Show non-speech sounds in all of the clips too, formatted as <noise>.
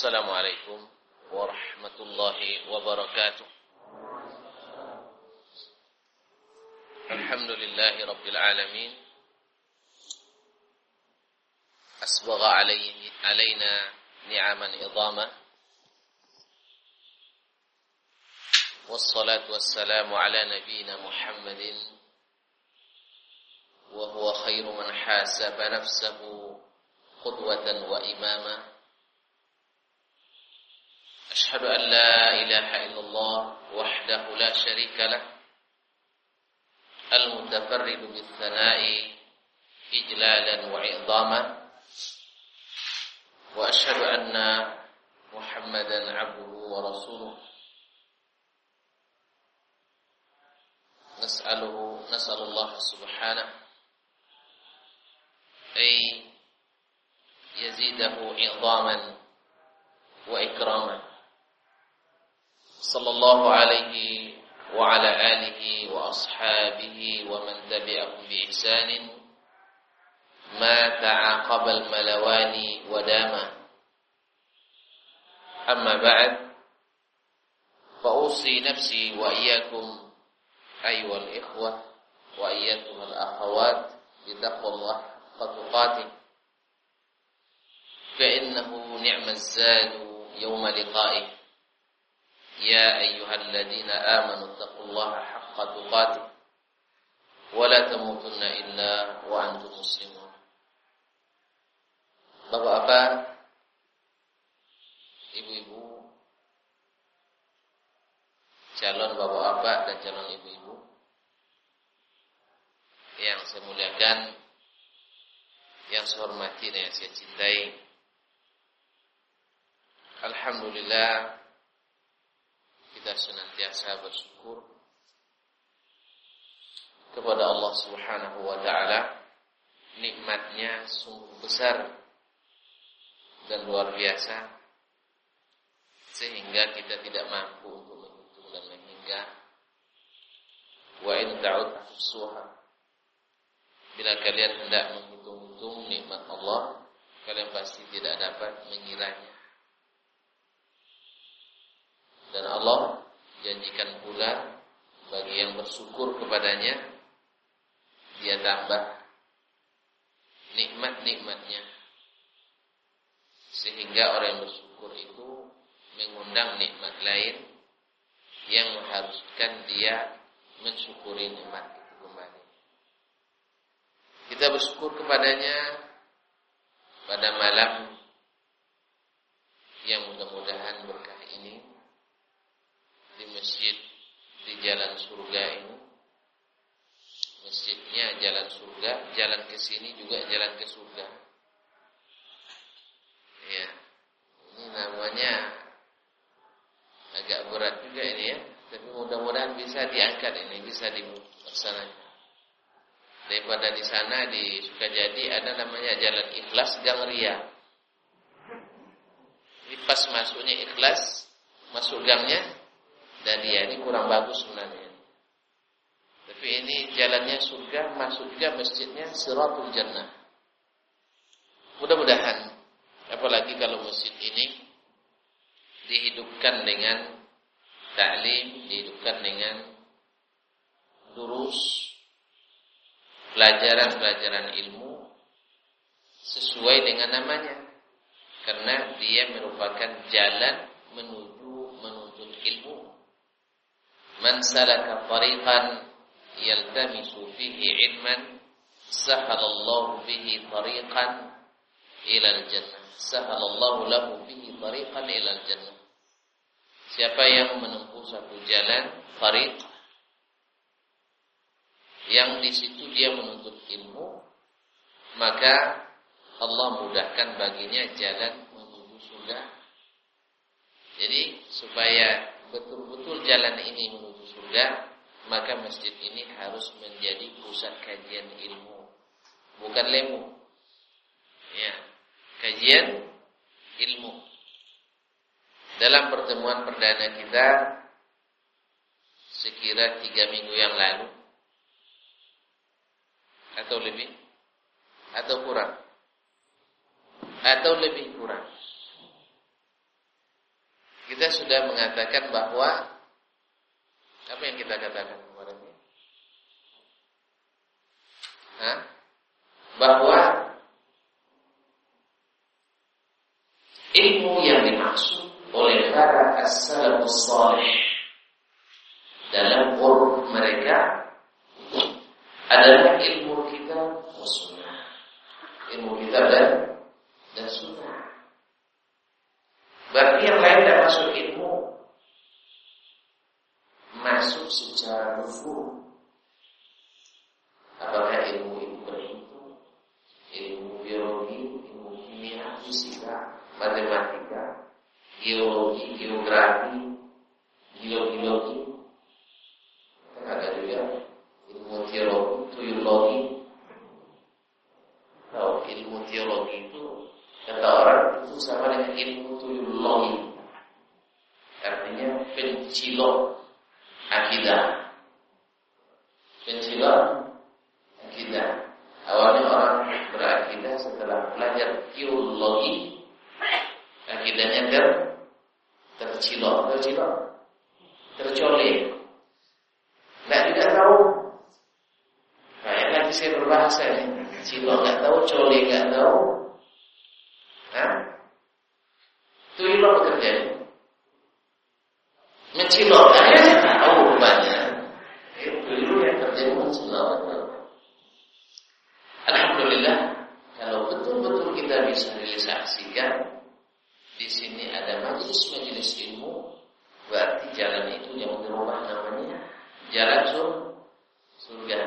السلام عليكم ورحمة الله وبركاته. الحمد لله رب العالمين. أسبغ علينا نعما عظاما. والصلاة والسلام على نبينا محمد وهو خير من حاسب نفسه قدوة وإماما. أشهد أن لا إله إلا الله وحده لا شريك له المتفرد بالثناء إجلالا وعظاما وأشهد أن محمدا عبده ورسوله. نسأله نسأل الله سبحانه أي يزيده عظاما وإكراما. صلى الله عليه وعلى آله وأصحابه ومن تبعهم بإحسان. ما تعاقب الملوان وداما. أما بعد فأوصي نفسي وإياكم أيها الإخوة وإياكم الأخوات بتقوى الله حق تقاته فإنه نعم الزاد يوم لقائه. يا أيها الذين آمنوا اتقوا الله حق تقاته ولا تموتن إلا وأنتم مسلمون Bapak-bapak, ibu-ibu, calon bapak-bapak dan calon ibu-ibu yang saya muliakan, yang saya hormati dan yang saya cintai. Alhamdulillah kita senantiasa bersyukur kepada Allah Subhanahu wa taala. Nikmatnya sungguh besar dan luar biasa sehingga kita tidak mampu untuk menghitung dan menghingga. Wa in ta'ud suha. Bila kalian hendak menghitung-hitung nikmat Allah, kalian pasti tidak dapat mengiranya. Dan Allah janjikan pula bagi yang bersyukur kepadanya dia tambah nikmat-nikmatnya sehingga orang yang bersyukur itu mengundang nikmat lain yang mengharuskan dia mensyukuri nikmat itu kembali. Kita bersyukur kepadanya pada malam yang mudah-mudahan masjid di jalan surga ini. Masjidnya jalan surga, jalan ke sini juga jalan ke surga. Ya. Ini namanya agak berat juga ini ya. Tapi mudah-mudahan bisa diangkat ini, bisa dilaksanakan. Daripada di sana di Sukajadi ada namanya jalan ikhlas gang ria. Ini pas masuknya ikhlas, masuk gangnya dan dia ini kurang bagus sebenarnya. Tapi ini jalannya surga, masuk juga masjidnya Siratul Jannah. Mudah-mudahan apalagi kalau masjid ini dihidupkan dengan ta'lim, dihidupkan dengan durus pelajaran-pelajaran ilmu sesuai dengan namanya karena dia merupakan jalan menuju menuntut ilmu Man salaka tariqan yaltamisu fihi ilman sahalallahu bihi tariqan ila al-jannah. Sahalallahu lahu bihi tariqan ila al-jannah. Siapa yang menempuh satu jalan tariq yang di situ dia menuntut ilmu, maka Allah mudahkan baginya jalan menuju surga. Jadi supaya betul-betul jalan ini menuju surga, maka masjid ini harus menjadi pusat kajian ilmu, bukan lemu. Ya, kajian ilmu. Dalam pertemuan perdana kita sekira tiga minggu yang lalu atau lebih atau kurang atau lebih kurang kita sudah mengatakan bahwa apa yang kita katakan kemarin? Hah? Bahwa ilmu yang dimaksud oleh para as-salafus salih dalam urut mereka adalah ilmu kita sunnah. Ilmu kita dan dan sunnah. Berarti yang lain tidak masuk ilmu Masuk secara nufur Apakah ilmu itu berhitung Ilmu biologi, ilmu kimia, fisika, matematika Geologi, geografi Geologi? Ada juga. Ilmu teologi, tuyologi Tahu ilmu teologi itu Kata orang itu sama dengan ilmu tuyulogi. Artinya pencilok akidah Pencilok akidah Awalnya orang berakidah setelah belajar teologi. Akidahnya ter tercilok Tercilok. Tercolek Nggak tidak tahu. Kayak nanti saya berbahasa ini. Cilok nggak tahu, coli nggak tahu. Hah? Tuyul bekerja Mencilok Akhirnya saya tahu rupanya Tuyul yang kerja mencilok Alhamdulillah Kalau betul-betul kita bisa realisasikan di sini ada majelis-majelis ilmu Berarti jalan itu yang dirubah namanya Jalan surga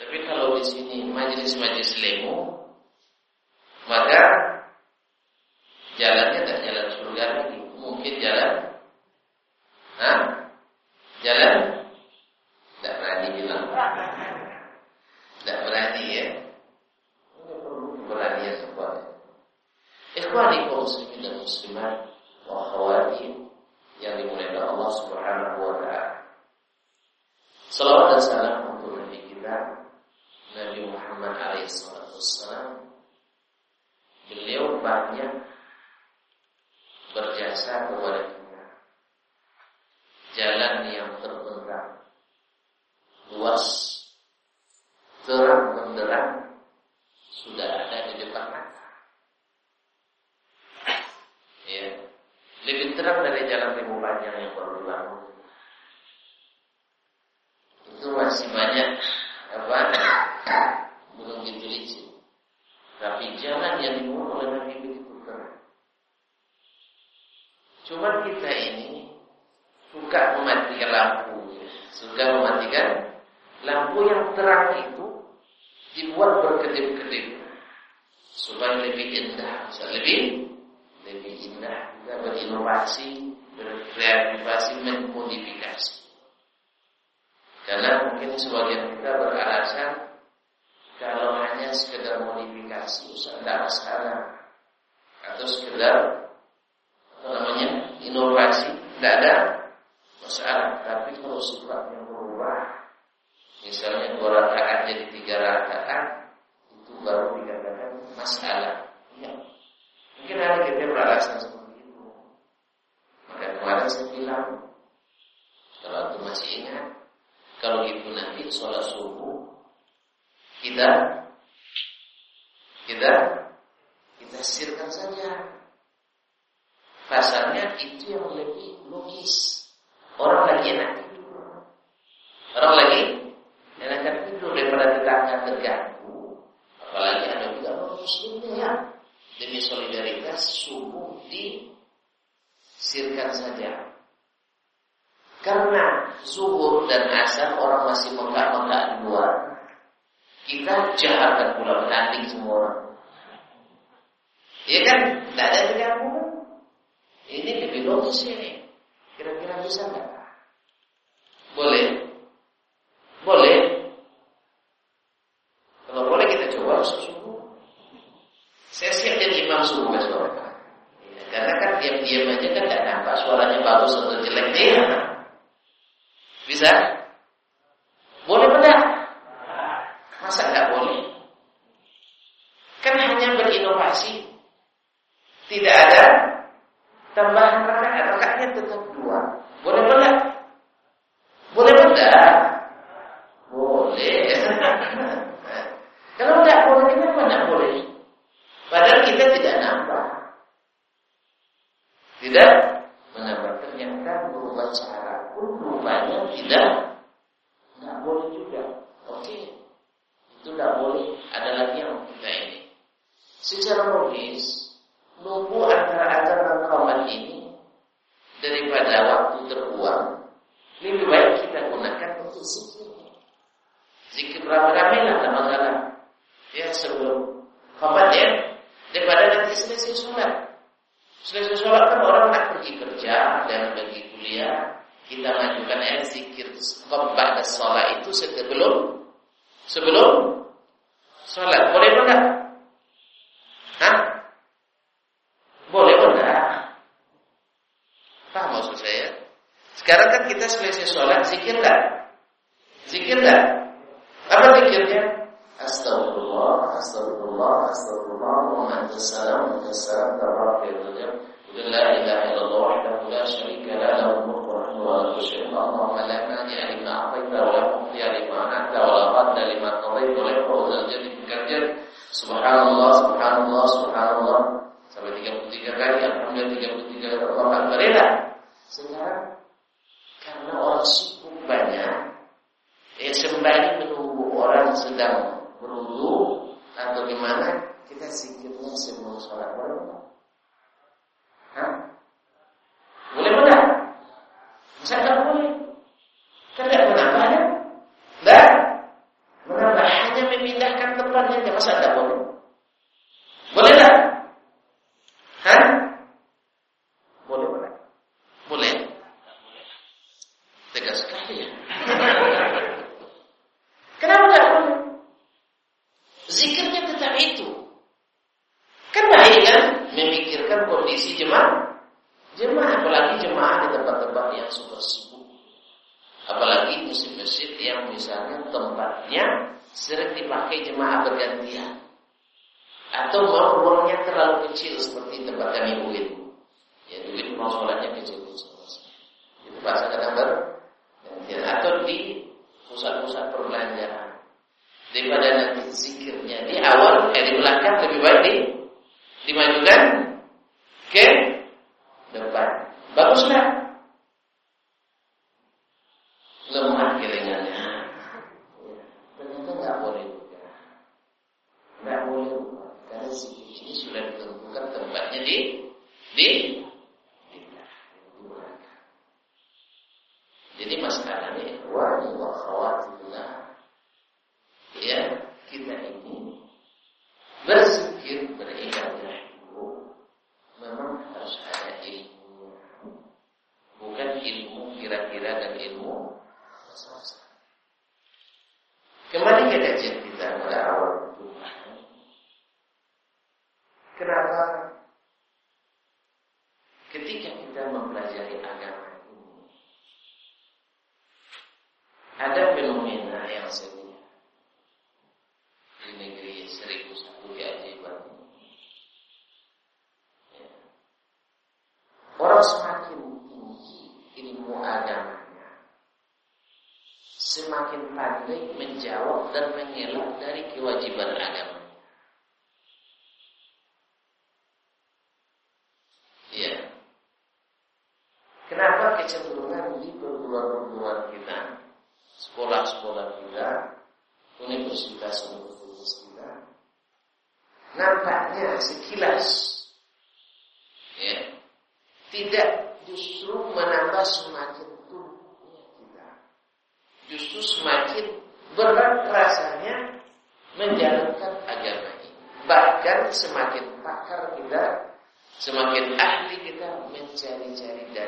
Tapi kalau di sini majelis-majelis ilmu Maka Jalannya tidak jalan surga lagi. Mungkin jalan Hah? Jalan Tidak berani bilang Tidak berani ya Ini perlu keberanian semuanya Ikhwani kaum muslimin dan muslimat Wa khawati Yang dimuliakan Allah subhanahu wa ta'ala Salawat dan salam untuk Nabi kita Nabi Muhammad alaihissalam Beliau banyak berjasa kepada kita. Jalan yang terbentang, luas, terang benderang, sudah ada di depan mata. Ya, lebih terang dari jalan ribu panjang yang baru dibangun. Itu masih banyak apa? Belum diteliti. Tapi jalan yang dibangun oleh Nabi begitu terang. Cuma kita ini suka mematikan lampu, suka mematikan lampu yang terang itu dibuat berkedip-kedip supaya lebih indah, lebih lebih indah, juga berinovasi, berkreativasi, memodifikasi. Karena mungkin sebagian kita beralasan kalau hanya sekedar modifikasi, tidak masalah, atau sekedar apa namanya inovasi tidak ada masalah tapi kalau sifatnya berubah misalnya dua rakaat jadi tiga rakaat itu baru dikatakan masalah ya. Ada kita beralasan seperti itu maka kemarin saya bilang kalau itu masih ingat kalau itu nanti sholat subuh kita kita kita sirkan saja Pasalnya itu yang lebih logis. Orang lagi enak tidur. Orang lagi enak tidur daripada tetangga terganggu. Apalagi ada juga orang muslimnya ya. Demi solidaritas subuh disirkan saja. Karena zuhur dan asar orang masih mengkak-mengkak di luar. Kita jahatkan pula menanding semua orang. Iya kan? Tidak ada terganggu ini lebih logis ini. Kira-kira bisa nggak? Boleh? Boleh? Então, né? Kita mencari-cari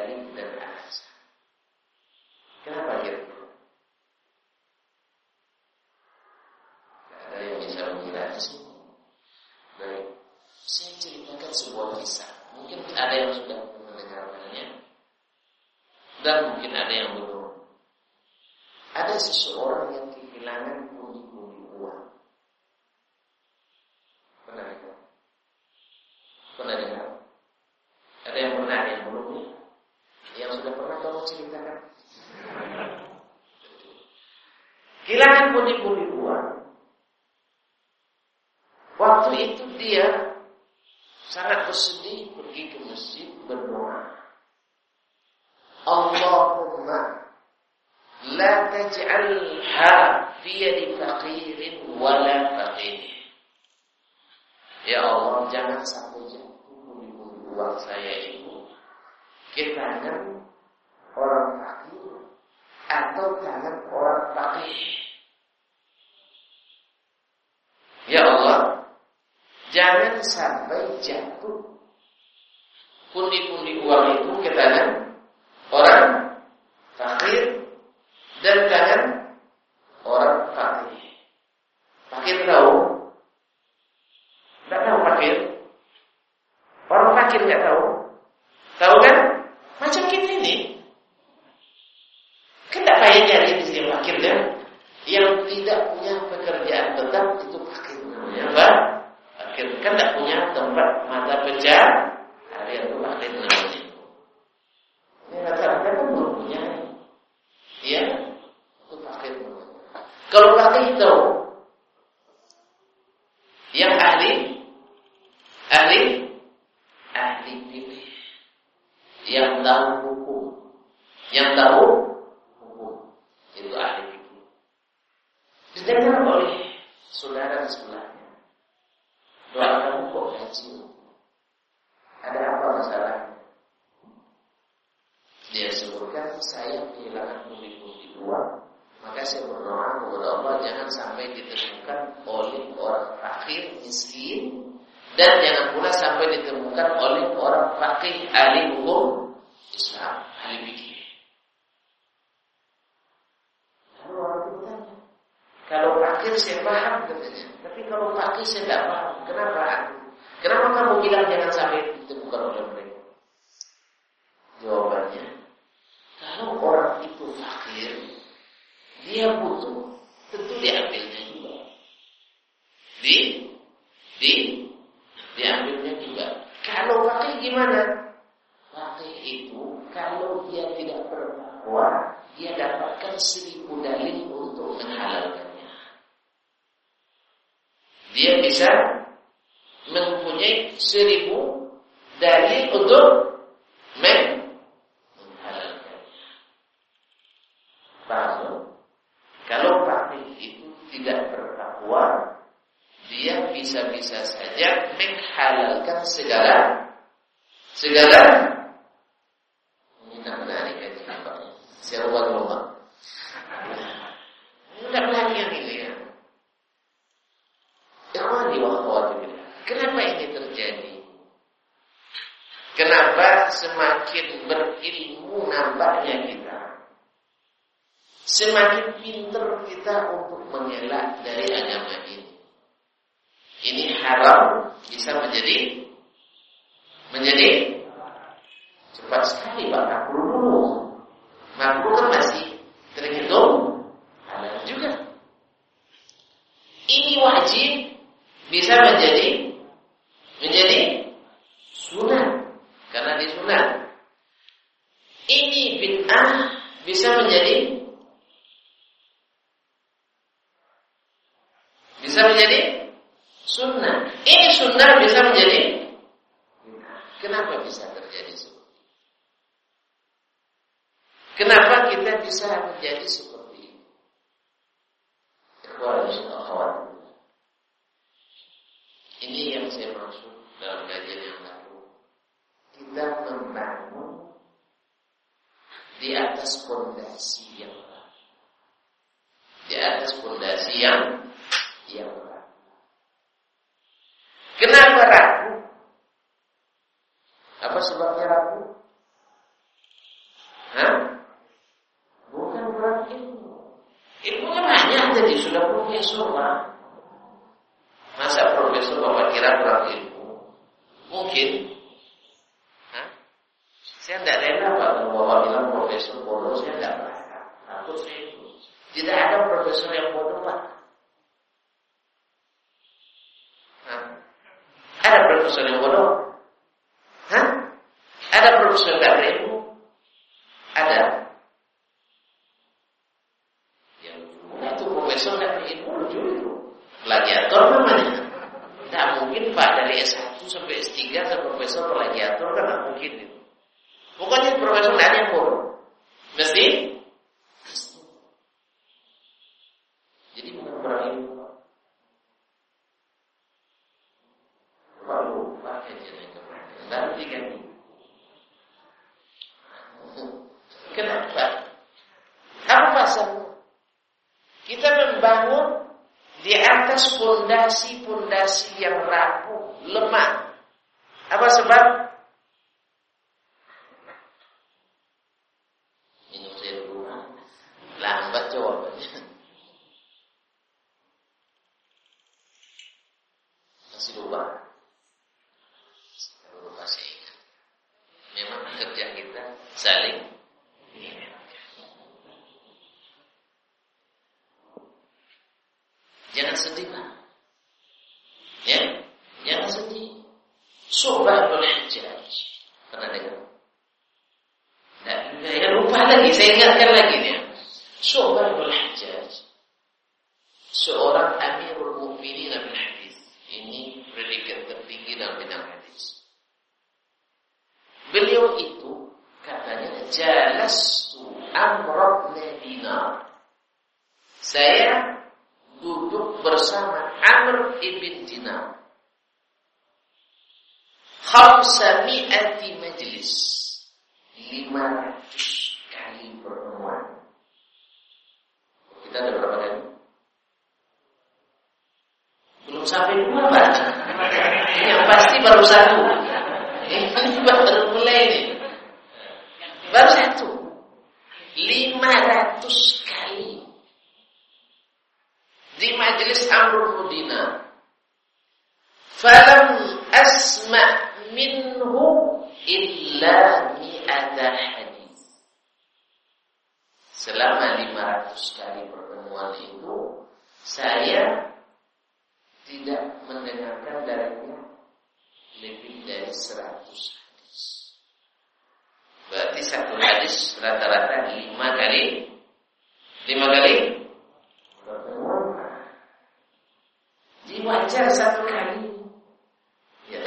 Banyak ini ya, yang tidak punya pekerjaan tetap itu fakir namanya apa? Fakir kan tidak punya tempat mata pencaharian hari itu fakir namanya. Ini rata-rata kan belum punya, ya itu fakir namanya. Kalau fakir tahu jangan sampai ditemukan oleh orang fakir miskin dan jangan pula sampai ditemukan oleh orang fakih ahli hukum Islam, ahli fikih. Lalu orang itu bertanya, kalau fakir saya paham. Tapi kalau fakir saya tidak paham. Kenapa? Kenapa kamu bilang jangan sampai ditemukan oleh mereka? Jawabannya, kalau orang itu fakir, dia butuh Sehingga tidak Ini menarik ya nampaknya Seruan lomba Ini tak menarik yang ini ya Ikhwani wa Kenapa ini terjadi? Kenapa semakin berilmu nampaknya kita? Semakin mañana.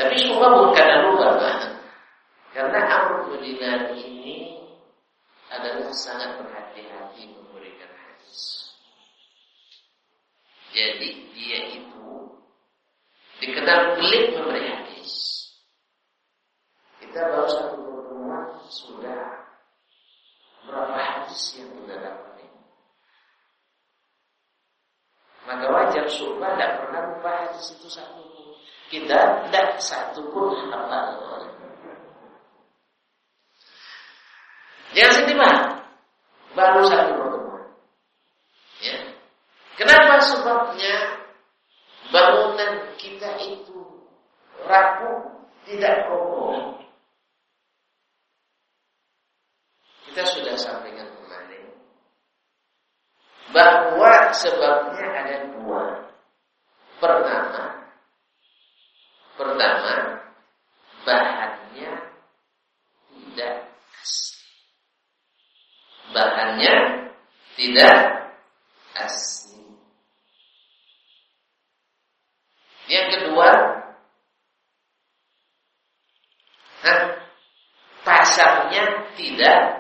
Tapi bukan lugah Karena Amr karena Alhamdulillah ini adalah sangat berhati-hati memberikan hadis. Jadi dia itu dikenal pelik memberi hadis. Kita baru satu pertemuan sudah berapa hadis yang sudah dapat ini. Maka wajar surga tidak pernah lupa hadis itu satu kita tidak satu pun hafal jangan setimpal baru satu pertemuan. Ya. Kenapa? Sebabnya bangunan kita itu rapuh tidak kokoh. Kita sudah sampaikan kemarin bahwa sebabnya ada dua. Pertama Pertama, bahannya tidak asli. Bahannya tidak asli. Yang kedua, pasarnya tidak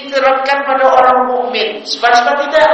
diterapkan pada orang mukmin? Sebab-sebab tidak.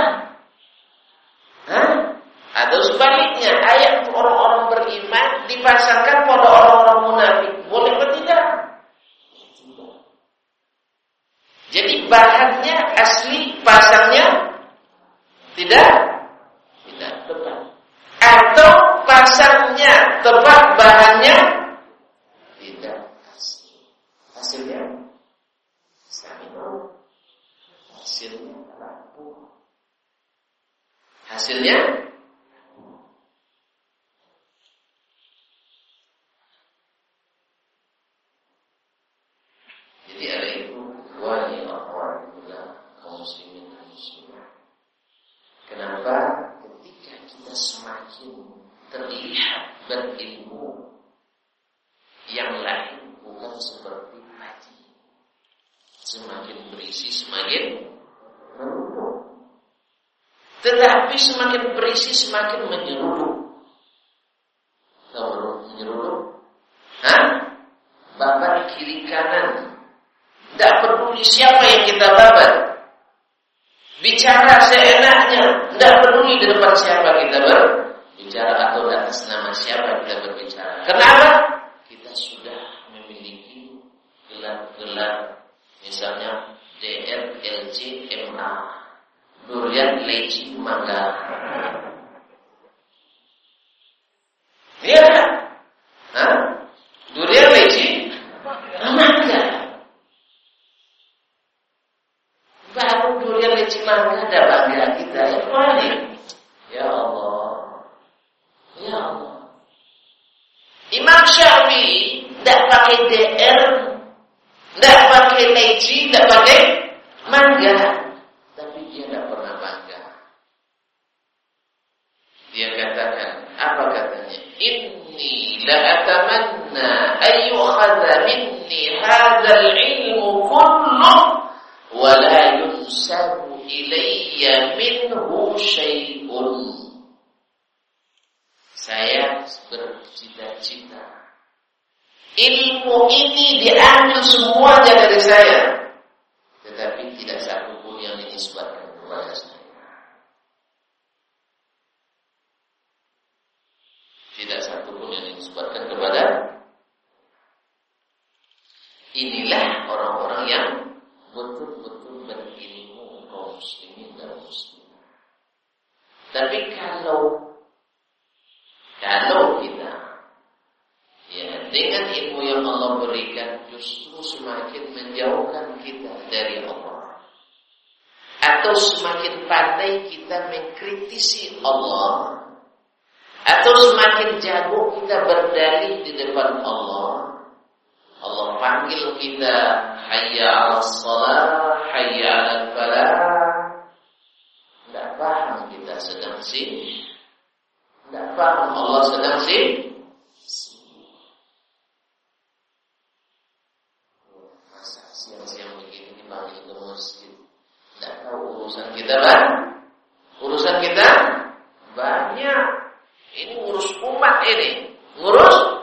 begitu kita hayya ala sholat, hayya ala falah, tidak paham kita sedang sibuk. Tidak paham Allah sedang sibuk. Masa siang-siang begini balik ke masjid. Tidak tahu urusan kita kan? Urusan kita banyak. Ini ngurus umat ini. Ngurus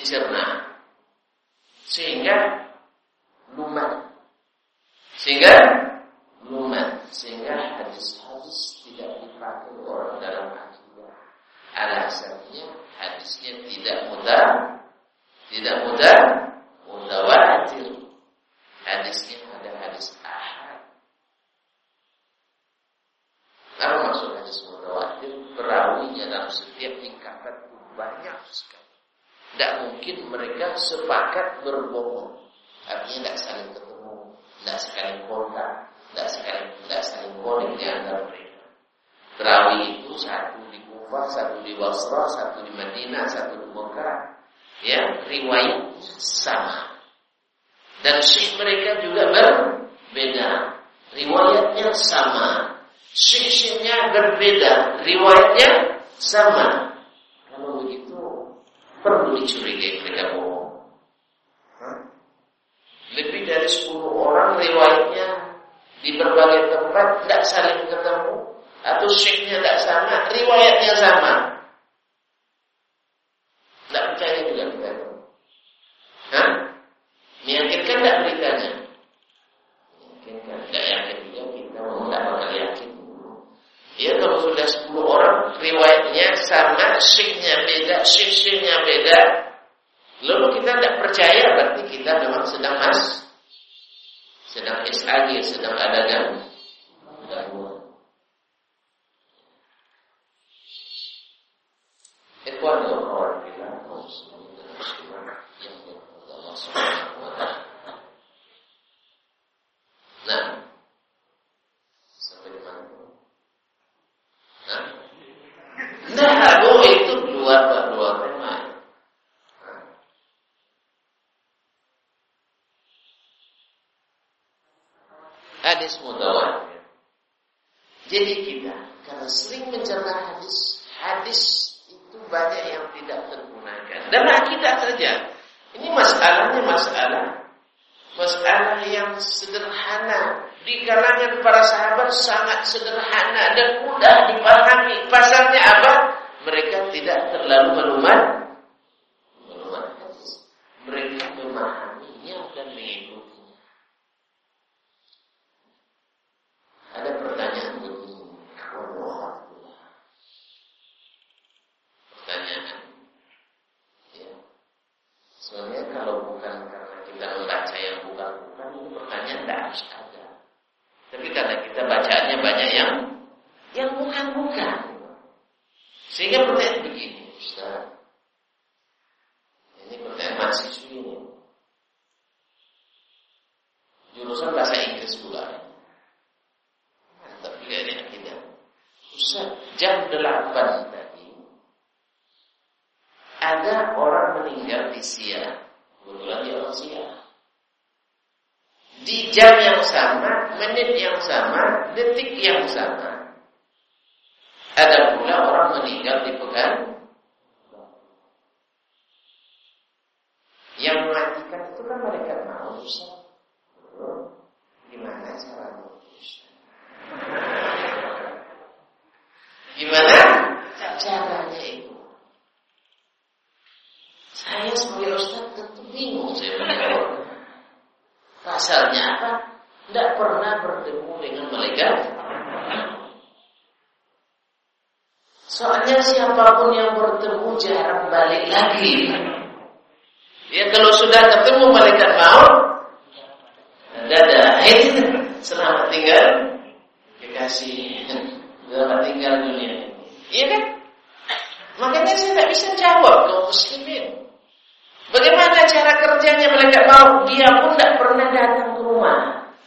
dicerna. Sehingga lumat. Sehingga lumat. Sehingga hadis-hadis tidak dipakai orang dalam akidah alasannya hadisnya tidak mudah tidak mudah mutawatir. Hadisnya ada hadis ahad. Kalau masuk hadis mutawatir? Perawinya dalam setiap tidak mungkin mereka sepakat berbohong. Artinya tidak saling ketemu tidak saling kontak tidak saling tidak saling konek di antara mereka. Perawi itu satu di Kufah satu di Basra satu di Madinah satu di Mekah. Ya riwayat sama. Dan syekh mereka juga berbeda. Riwayatnya sama. Syekh-syekhnya berbeda. Riwayatnya sama perlu dicurigai mereka bohong lebih dari 10 orang riwayatnya di berbagai tempat tidak saling ketemu atau syekhnya tidak sama riwayatnya sama tidak percaya juga kita Hah? Meyakinkan tidak beritanya? Meyakinkan. Tidak yakin juga kita mau tidak bakal yakin. Ya kalau sudah 10 orang riwayatnya sama, syekhnya beda, syekh-syekhnya beda. Lalu kita tidak percaya berarti kita memang sedang mas, sedang SAG, sedang ada gangguan. Ikhwan dan kawan kita, yang Allah Subhanahu wa taala. Nah, sampai di mana? Nah, nah, oh itu dua dua tema. Hadis mutawatir. Jadi kita karena sering mencerna hadis, hadis itu banyak yang tidak tergunakan. Dan akidah saja. Ini masalahnya masalah masalah yang sederhana di kalangan para sahabat sangat sederhana dan mudah dipahami. Pasarnya apa? Mereka tidak terlalu melumat melumat hadis. Mereka memahaminya di jam yang sama, menit yang sama, detik yang sama. Ada pula orang meninggal di pekan. Yang mematikan itu kan mereka mau gimana cara gimana? Caranya itu saya sebagai ustadz tentu bingung. Saya pasalnya, apa? Tidak pernah bertemu dengan malaikat. Soalnya siapa pun yang bertemu jarang balik lagi. Ya kalau sudah ketemu malaikat maut, dadah, <laughs> selamat tinggal dikasih, selamat tinggal dunia. Iya kan? Makanya saya tidak bisa jawab kaum muslimin. Bagaimana cara kerjanya mereka mau Dia pun tidak pernah datang ke rumah.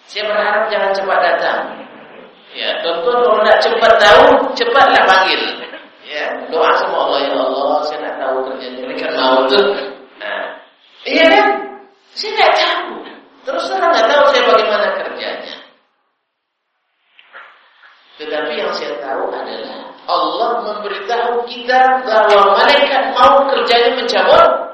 Saya berharap jangan cepat datang. Ya, tentu kalau tidak cepat tahu, cepatlah panggil. Ya, doa sama Allah ya Allah, saya tidak tahu kerjanya mereka mau tuh. Nah, iya kan? Saya tidak tahu. Terus terang tidak tahu saya bagaimana kerjanya. Tetapi yang saya tahu adalah Allah memberitahu kita bahwa malaikat mau kerjanya mencabut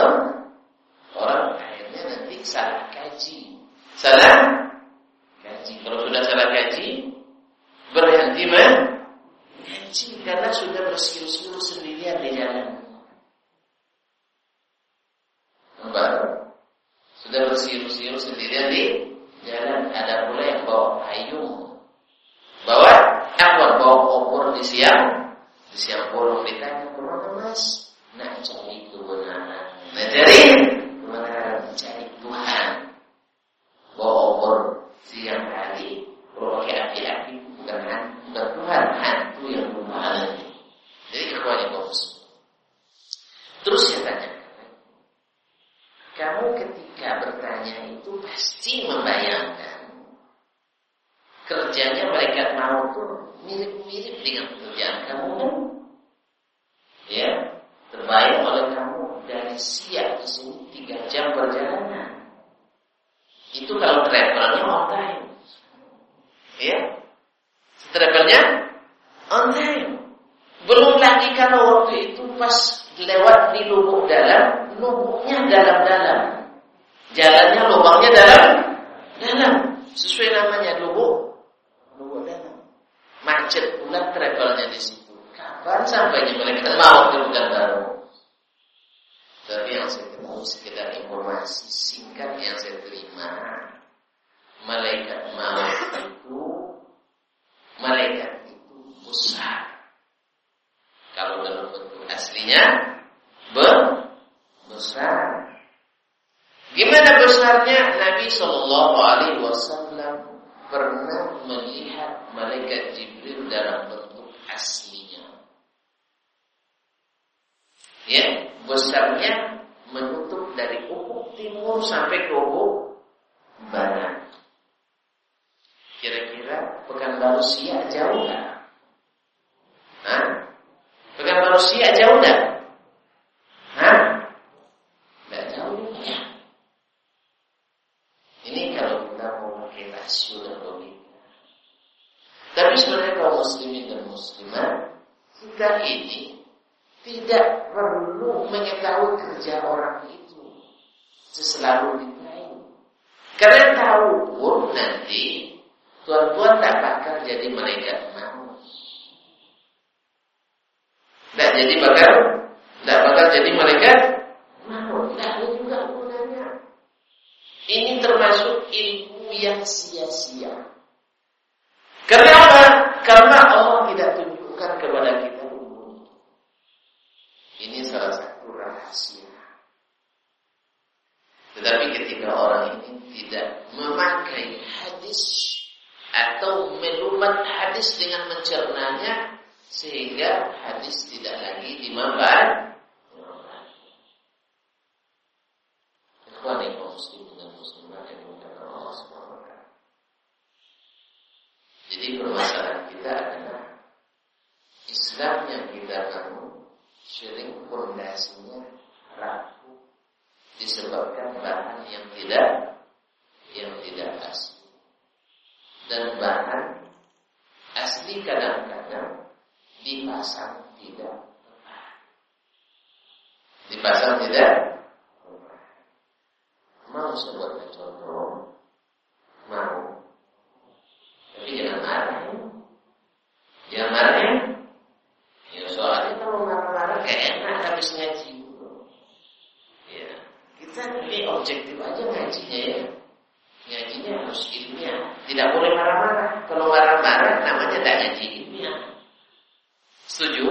corazón Jadi permasalahan kita adalah Islam yang kita bangun sering fondasinya rapuh disebabkan bahan yang tidak yang tidak asli. Dan bahan asli kadang-kadang dipasang tidak tepat dipasang tidak mau sebuah objektif aja ngajinya ya. Ngajinya harus ilmiah tidak boleh marah-marah. Kalau marah-marah namanya tidak ngaji. Ilmiah setuju?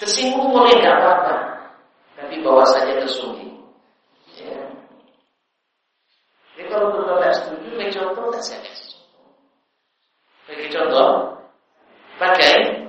Tersinggung boleh nggak apa-apa. Tapi bawa saja ke sungai ya. Jadi kalau berdua tidak setuju, pakai contoh tak saya bagi contoh. Pakai contoh, pakai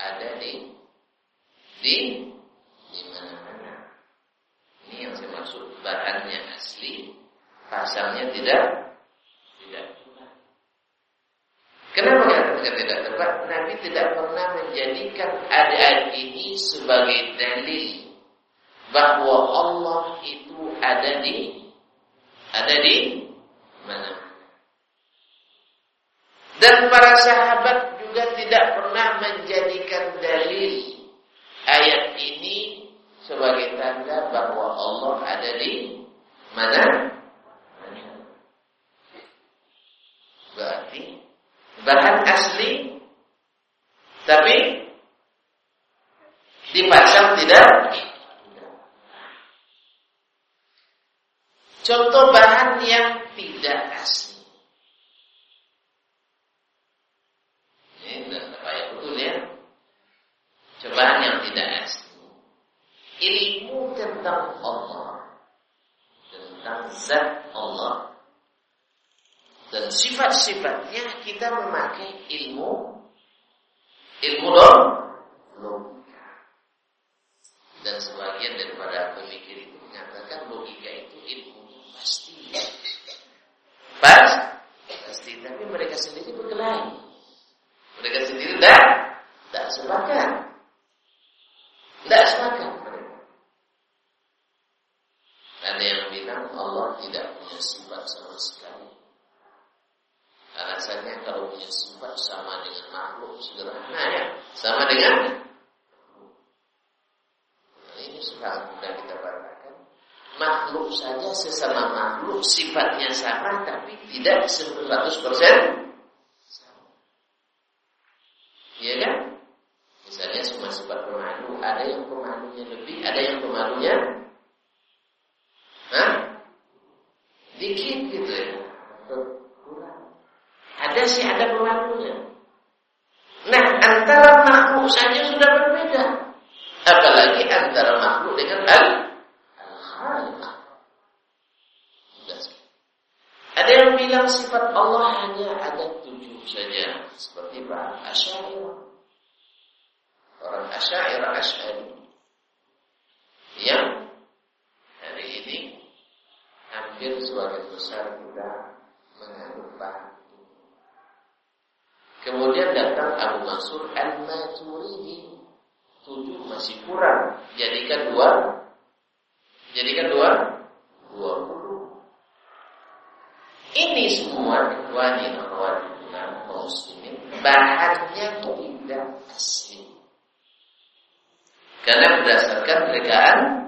ada di di di mana-mana. Ini yang saya maksud bahannya asli, pasalnya tidak tidak tepat. Kenapa katakan tidak tepat? Nabi tidak pernah menjadikan ayat ini sebagai dalil bahwa Allah itu ada di ada di mana. Dan para sahabat juga tidak pernah menjadikan dalil ayat ini sebagai tanda bahwa Allah ada di mana? Berarti bahan asli tapi dipasang tidak Contoh bahan yang tidak asli. Ini apa ya betul ya? Cobaan yang tidak asli. Ilmu tentang Allah, tentang zat Allah, dan sifat-sifatnya kita memakai ilmu, ilmu dong, logika. Dan sebagian daripada pemikir itu mengatakan logika itu ilmu pasti. Pas, pasti. Tapi mereka sendiri berkelahi. Mereka sendiri tidak, tidak sepakat. Tidak mereka. Ada yang bilang Allah tidak punya sifat sama sekali. Alasannya kalau punya sifat sama dengan makhluk sederhana ya, sama dengan nah, ini sudah kita katakan makhluk saja sesama makhluk sifatnya sama tapi tidak 100% sama. Iya kan? Sifat pemalu, ada yang pemalunya lebih, ada yang pemalunya Hah? Dikit gitu ya. Ada sih ada pemalunya. Nah, antara makhluk saja sudah berbeda. Apalagi antara makhluk dengan al khaliq Ada yang bilang sifat Allah hanya ada tujuh saja, seperti Pak Asy'ariyah. Orang Asy'ariyah Asy'ari yang hari ini hampir sebagian besar kita menganut paham Kemudian datang Abu Mansur Al-Maturidi Tujuh masih kurang. Jadikan dua. Jadikan dua. Dua puluh. Ini semua Ikhwani Akhwatuna Muslimin. Bahannya tidak asli Karena berdasarkan rekaan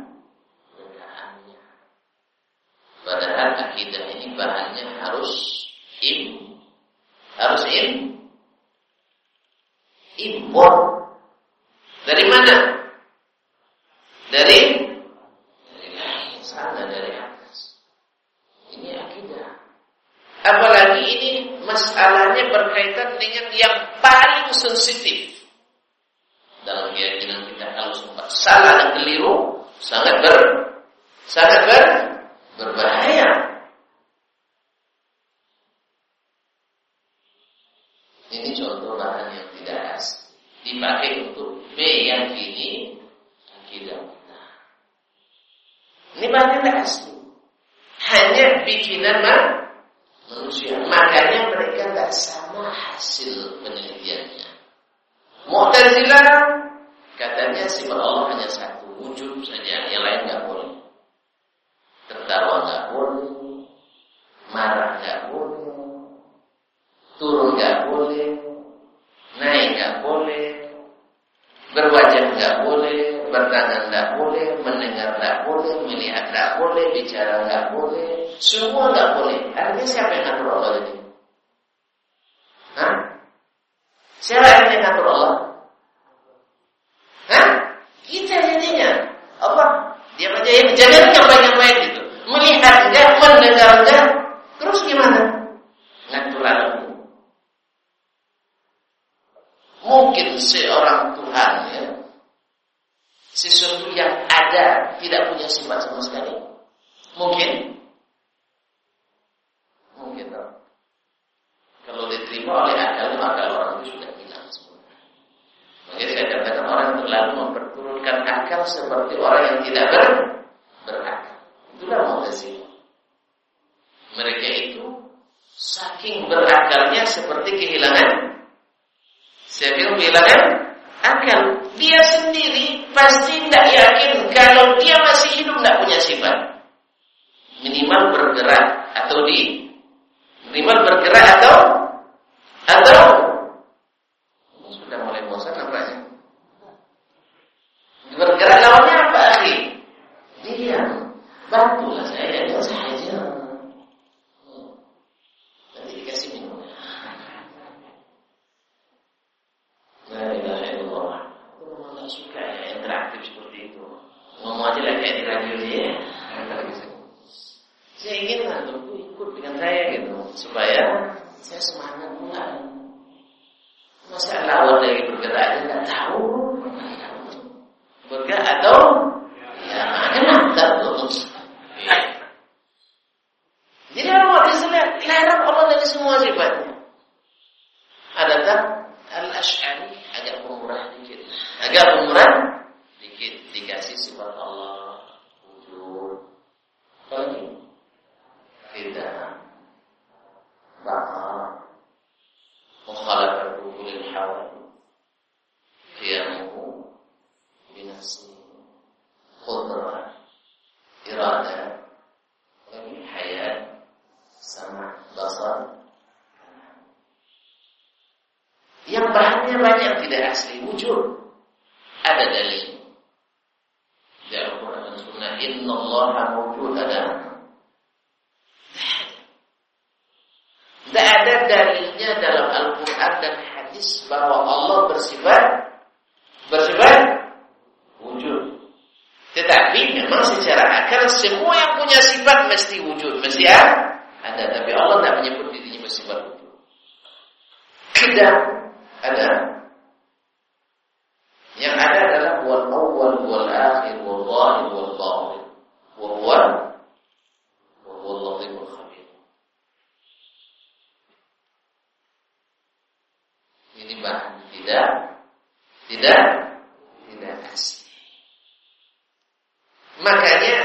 Padahal akidah ini bahannya harus im, harus im, impor. Dari mana? Dari sama basar yang bahannya banyak tidak asli wujud. Ada dalil. Di Al-Quran dan Sunnah Inna Allah mawjud ada. Tidak ada dalilnya dalam Al-Quran dan hadis bahwa Allah bersifat bersifat wujud. Tetapi memang secara akal semua yang punya sifat mesti wujud. Mesti ada ada, tapi Allah tidak menyebut dirinya masih berwudu. Tidak ada. Yang ada adalah wal awal wal akhir wal zahir wal zahir. Wa huwa wa huwa al-latiful khabir. Ini bahan tidak tidak tidak asli. Makanya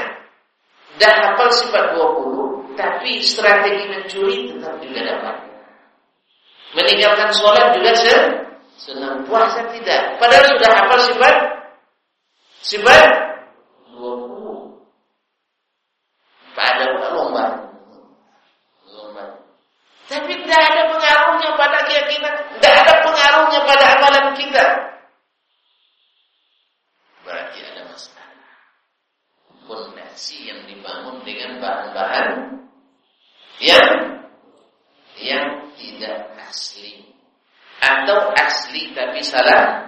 dah hafal sifat 20 tapi strategi mencuri tetap juga dapat. Meninggalkan sholat juga senang, puasa tidak. Padahal sudah hafal sifat sifat Nabi Salam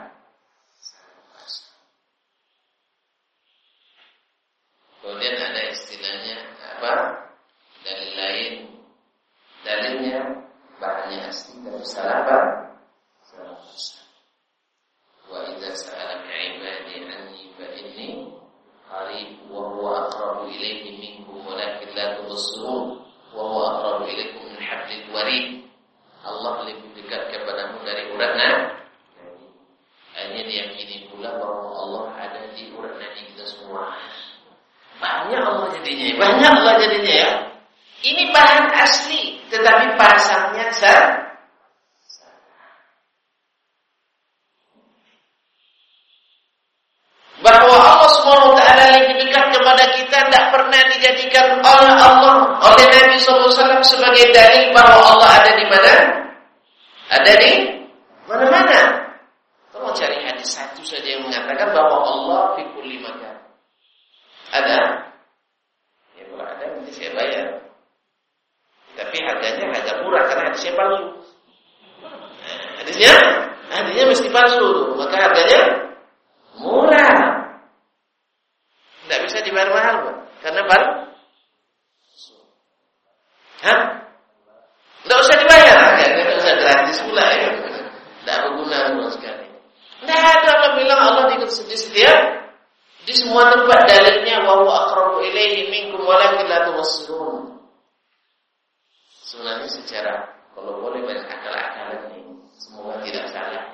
Sebenarnya secara kalau boleh banyak akal-akalan ini, semoga tidak salah.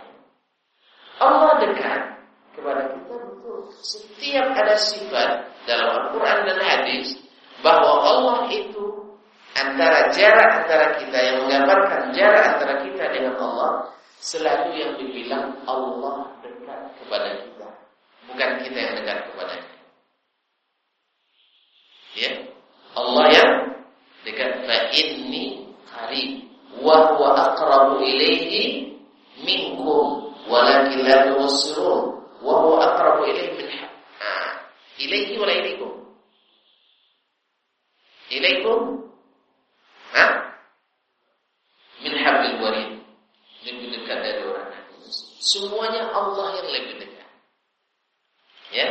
Allah dekat kepada kita betul. Setiap ada sifat dalam Al-Quran dan hadis bahwa Allah itu antara jarak antara kita yang menggambarkan jarak antara kita dengan Allah selalu yang dibilang Allah dekat kepada kita bukan kita yang dekat kepadanya ya Allah yang fa inni wa huwa aqrabu ilaihi minkum walakin la tuwsirun wa huwa aqrabu ilaihi min ah ilaihi wa ilaikum ilaikum Hah? Min warid. Lebih dekat dari orang Semuanya Allah yang lebih dekat. Ya.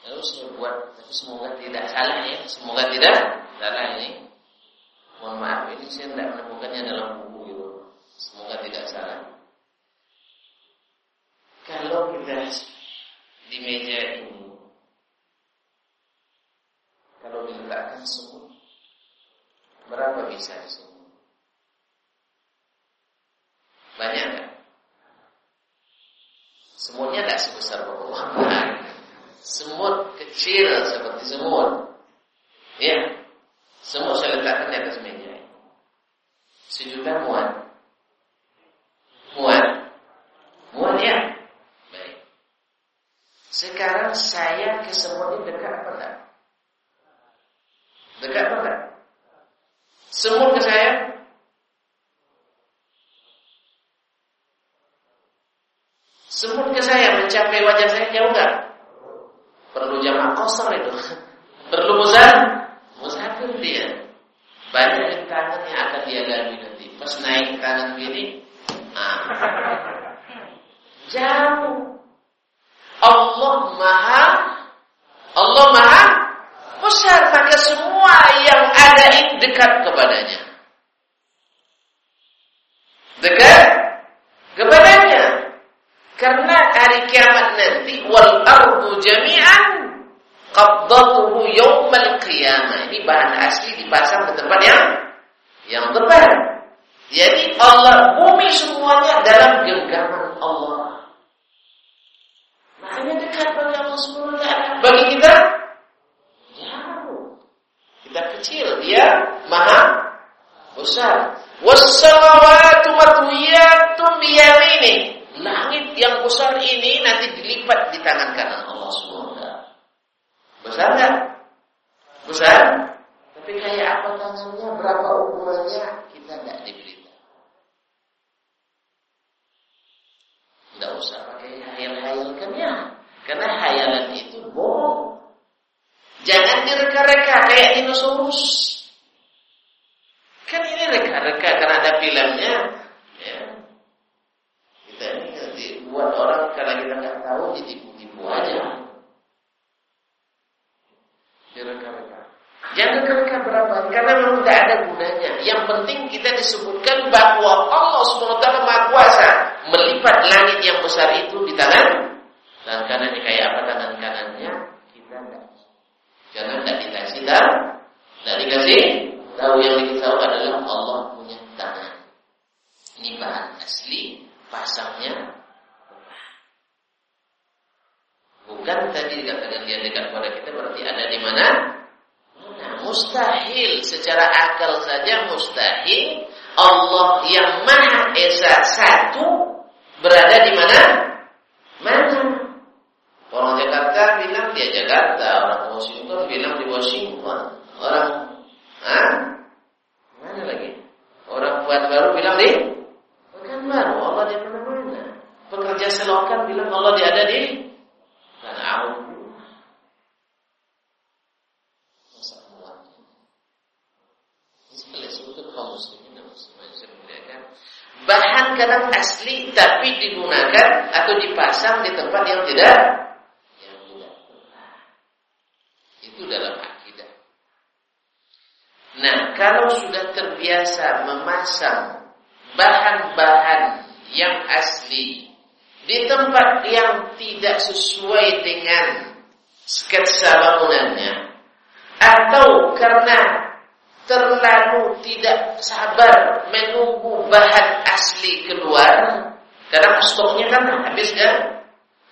Saya buat, tapi semoga tidak salah ya. Semoga tidak salah ini. Mohon maaf, ini saya tidak menemukannya dalam buku gitu. Semoga tidak salah. Kalau kita di meja ini, kalau diletakkan semua Berapa bisa sini? Banyak kan? Semutnya tidak sebesar bawang <laughs> Semut kecil seperti semut. Ya. Semut saya letakkan di atas meja. Sejuta muat. Muat. Muat ya? Baik. Sekarang saya ke semut ini dekat apa enggak? Dekat apa enggak? Semut ke saya? Semut ke saya mencapai wajah saya jauh enggak? Perlu jamaah kosor itu. <laughs> Perlu muzan? Musafir dia. Banyak tangan yang akan dia lalui nanti. Pas naik tangan gini, ah. jauh. Allah Maha Allah Maha besar maka semua yang ada ini dekat kepadanya. Dekat kepadanya. Karena hari kiamat nanti wal ardu jami'an qabdatuhu yaumal qiyamah. Ini bahan asli dipasang ke tempat yang yang tepat. Jadi Allah bumi semuanya dalam genggaman Allah. Makanya dekat bagi Allah SWT. Bagi kita kita kecil, dia maha besar. Wassamawatu matwiyatun biyamini. Langit yang besar ini nanti dilipat di tangan kanan Allah SWT. Besar enggak? Besar? Tapi kayak apa tangannya, berapa ukurannya, kita enggak diberitahu. Enggak usah pakai hayal-hayalkannya. Karena hayalan itu bohong. Jangan direka-reka kayak dinosaurus. Kan ini reka-reka karena ada filmnya. Ya. Kita ini buat orang karena kita nggak tahu ditipu-tipu aja. Direka-reka. Jangan reka-reka berapa karena memang tidak ada gunanya. Yang penting kita disebutkan bahwa Allah SWT Maha Kuasa melipat langit yang besar itu di tangan tangan kanannya kayak apa? Tangan kanannya karena tidak dikasih tahu, tidak dikasih tahu. Yang dikasih tahu adalah Allah punya tangan. Ini bahan asli, pasangnya Bukan tadi dikatakan dia dekat pada kita berarti ada di mana? Nah, mustahil. Secara akal saja mustahil Allah yang Maha Esa satu berada di mana? Mana? Orang Jakarta bilang dia Jakarta, orang Washington bilang di Washington, orang ah mana lagi? Orang buat baru bilang di baru Allah di mana-mana. Pekerja selokan bilang Allah di ada di tanah makanan asli tapi digunakan atau dipasang di tempat yang tidak yang tidak. Itu dalam akidah. Nah, kalau sudah terbiasa memasang bahan-bahan yang asli di tempat yang tidak sesuai dengan sketsa bangunannya atau karena terlalu tidak sabar menunggu bahan asli keluar karena stoknya kan habis kan?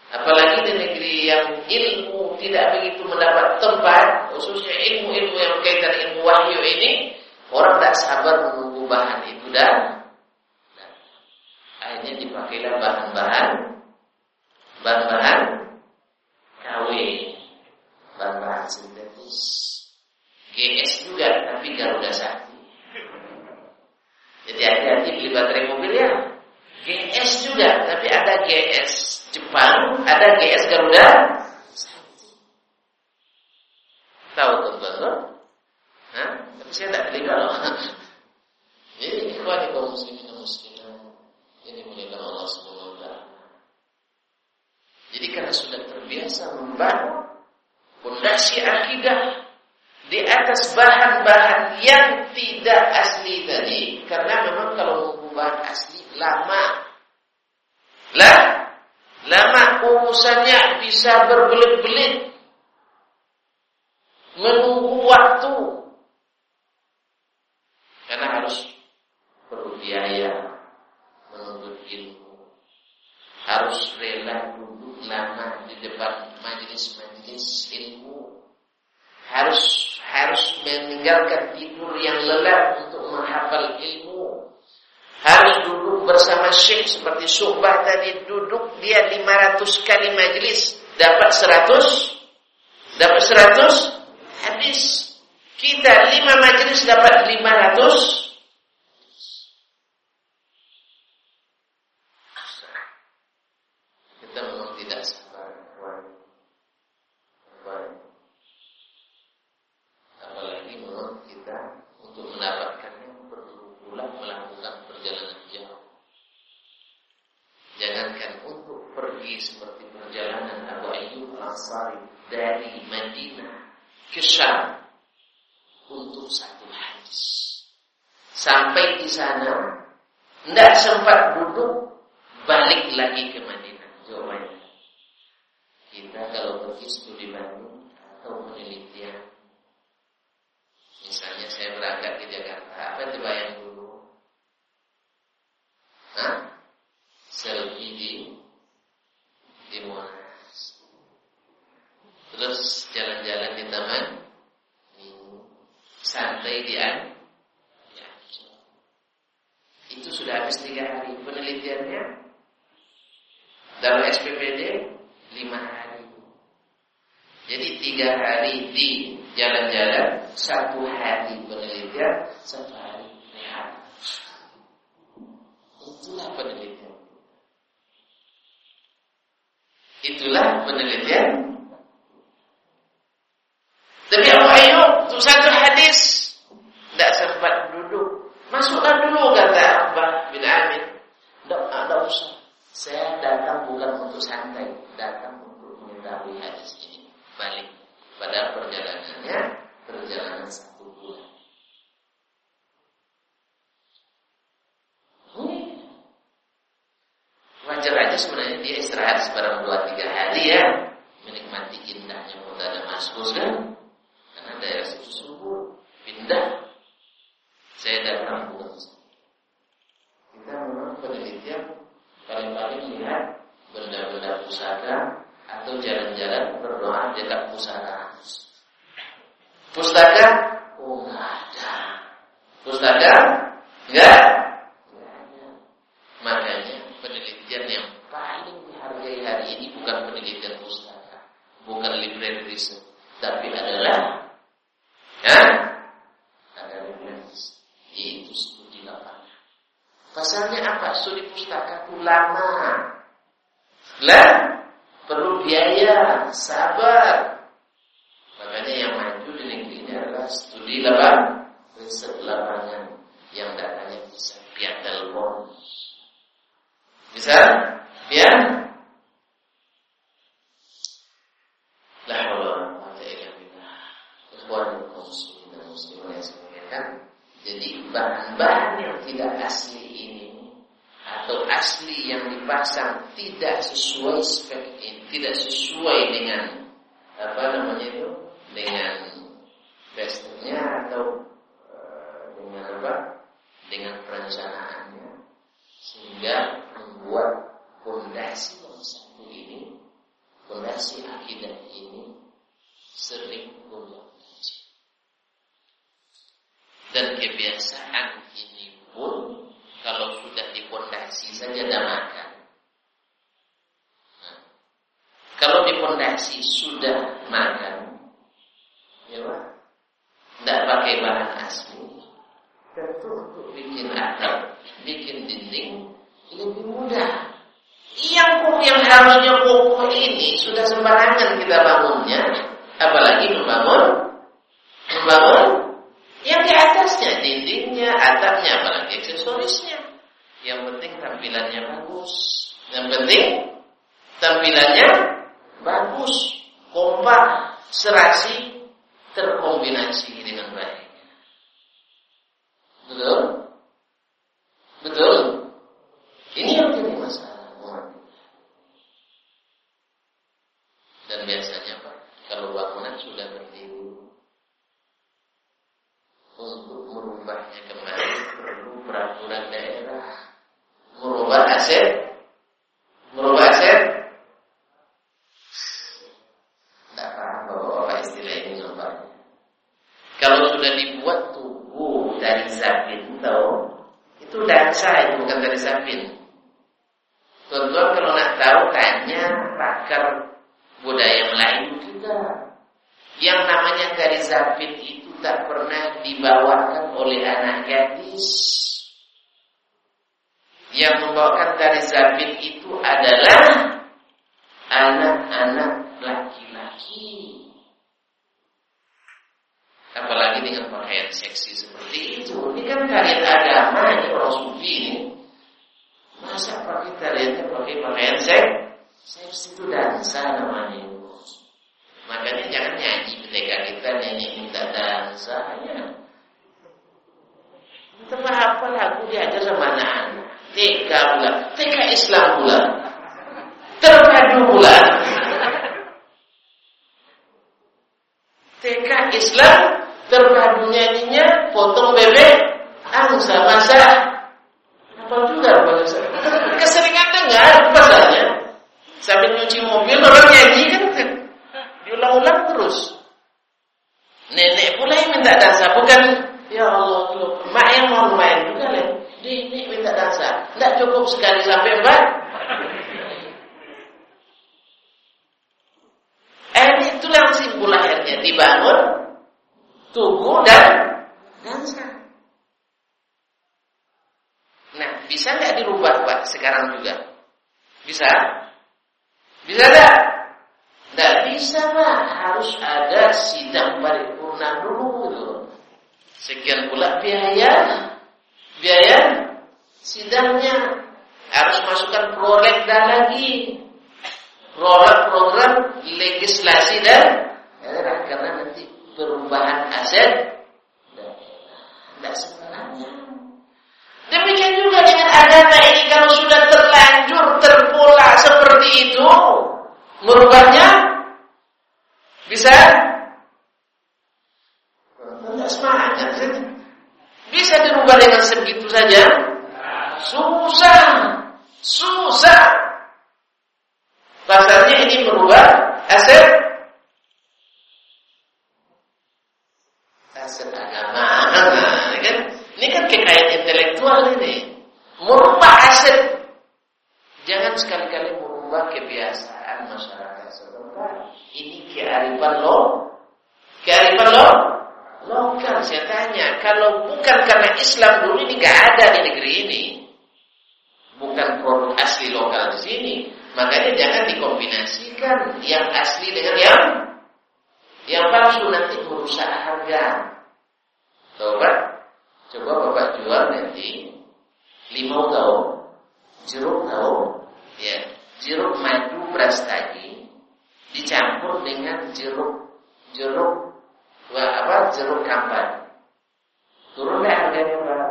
Apalagi di negeri yang ilmu tidak begitu mendapat tempat khususnya ilmu-ilmu yang berkaitan ilmu wahyu ini orang tak sabar menunggu bahan itu dan akhirnya dipakailah bahan-bahan bahan-bahan KW bahan-bahan sintetis GS juga tapi Garuda Sakti. Jadi hati-hati beli baterai mobil ya. GS juga tapi ada GS Jepang ada GS Garuda tahu teman-teman Hah? tapi saya tak beli loh <laughs> jadi ikhwan kaum muslimin muslimat. Ini muliakan Allah Subhanahu wa Jadi karena sudah terbiasa membangun fondasi akidah di atas bahan-bahan yang tidak asli tadi, karena memang kalau menunggu bahan asli lama. Lah, lama urusannya bisa berbelit-belit. Menunggu waktu. Karena harus perlu biaya menuntut ilmu. Harus rela duduk lama di depan majelis-majelis ilmu. Harus harus meninggalkan tidur yang lelap untuk menghafal ilmu. Harus duduk bersama syekh seperti Subah tadi duduk dia 500 kali majelis dapat 100 dapat 100 habis. Kita 5 majelis dapat 500 Sekian pula biaya biaya sidangnya. Harus masukkan prolegda lagi. Program-program legislasi dan ya, karena nanti perubahan aset tidak sebenarnya. Demikian juga dengan agama ini kalau sudah terlanjur terpola seperti itu merubahnya bisa berubah dengan segitu saja? Susah. Susah. Pasarnya ini merubah aset. Aset agama. <laughs> Ini kan, ini kan kekayaan intelektual ini. Merubah aset. Jangan sekali-kali merubah kebiasaan masyarakat setempat. Ini kearifan lo. Kearifan lo. Logam saya tanya, kalau bukan karena Islam dulu ini nggak ada di negeri ini, bukan produk asli lokal di sini, makanya jangan dikombinasikan yang asli dengan yang yang palsu nanti merusak harga. Coba, kan? coba bapak jual nanti limau tahu, jeruk tahu, ya jeruk madu beras tadi dicampur dengan jeruk jeruk buat apa? Jeruk kampan turunnya harganya berapa?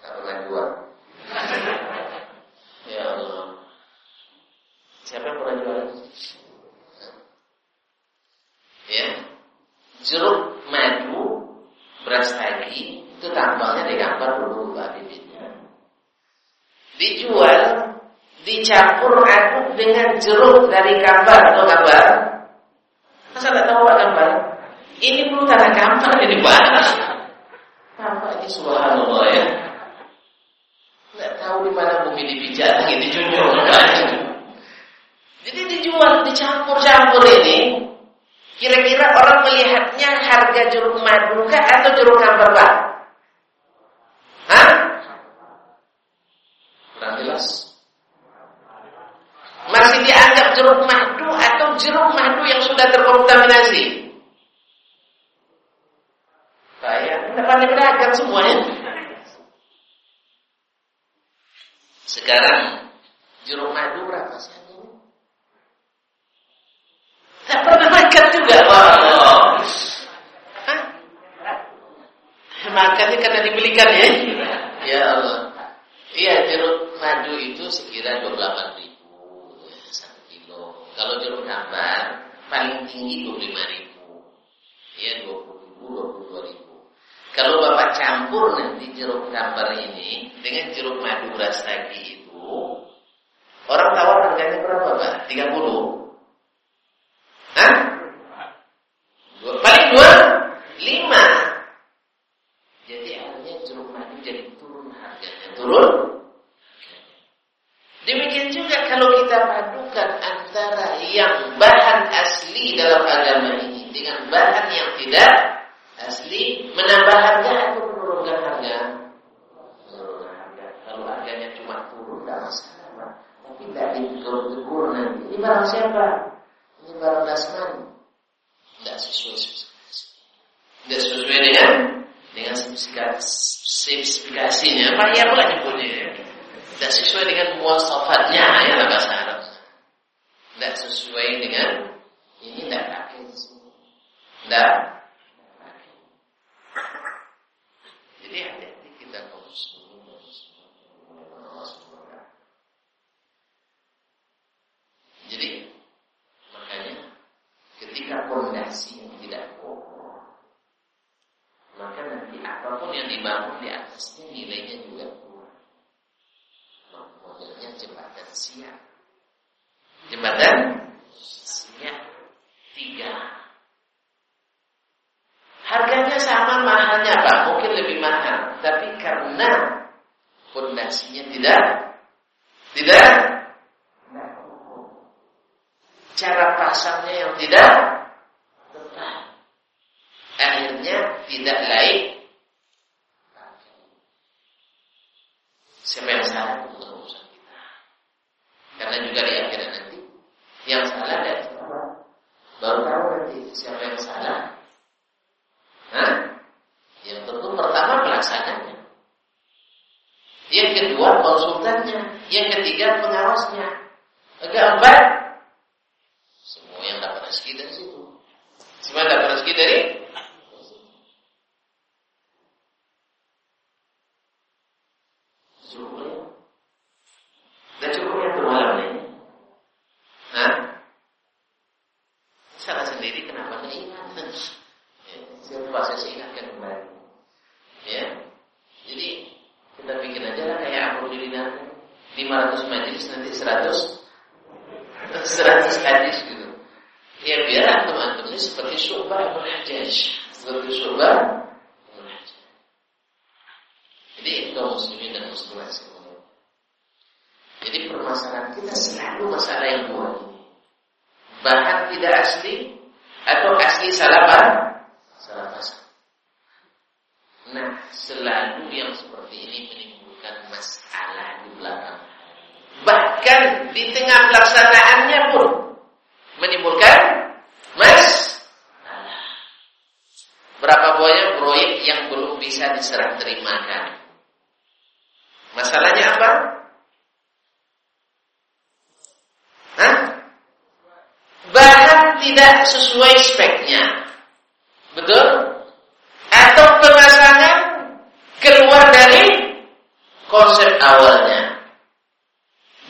Taruhkan dua. <laughs> Ya Allah. Siapa yang pernah jual ya. Jeruk madu beras tadi itu tambangnya di digambar dulu bibitnya. Dijual dicampur aduk dengan jeruk dari kabar atau kabar Masa tidak tahu apa gambar? Ini perlu tanda gambar ini banyak. Ini subhanallah ya? Tidak tahu di mana bumi dipijat, ini dijunjung. Jadi dijual, dicampur-campur ini. Kira-kira orang melihatnya harga jeruk madu kah atau jeruk gambar pak? Hah? Kurang jelas. Masih dianggap jeruk madu atau jeruk madu yang sudah terkontaminasi? Tidak pandai beragam semuanya. Sekarang jeruk madu berapa sih? Tak pernah makan juga, Pak. Makannya karena dibelikan ya. Ya Allah. Iya jeruk madu itu sekira 28 ribu ya, kilo. Kalau jeruk gambar paling tinggi 25 ribu. Ya 20 ribu, 22 ribu. Kalau bapak campur nanti jeruk gambar ini dengan jeruk madu beras tagi itu, orang tawar harganya berapa pak? 30? Hah? Paling dua? Lima. Jadi akhirnya jeruk madu jadi turun harganya. Turun? Demikian juga kalau kita padukan antara yang bahan asli dalam agama ini dengan bahan yang tidak asli, menambah harga atau menurunkan harga? Menurunkan harga. Kalau harganya cuma turun, tidak masalah. Tapi tidak ditegur nanti. Ini barang siapa? Ini barang dasmani. Tidak sesuai spesifikasi. Tidak sesuai dengan dengan spesifikasinya. Apa ya pula nyebutnya? Tidak sesuai dengan muasafatnya ya bahasa Arab. Tidak sesuai dengan ini tidak pakai di sini. Tidak. Jadi hati-hati kita kaum Jadi makanya ketika fondasi yang tidak kokoh, maka nanti apa pun yang dibangun di atasnya nilainya juga kurang. Modelnya jembatan siap. Jembatan siap tiga. Harganya sama mahalnya Pak, mungkin lebih mahal, tapi karena fondasinya tidak tidak. Cara pasangnya yang tidak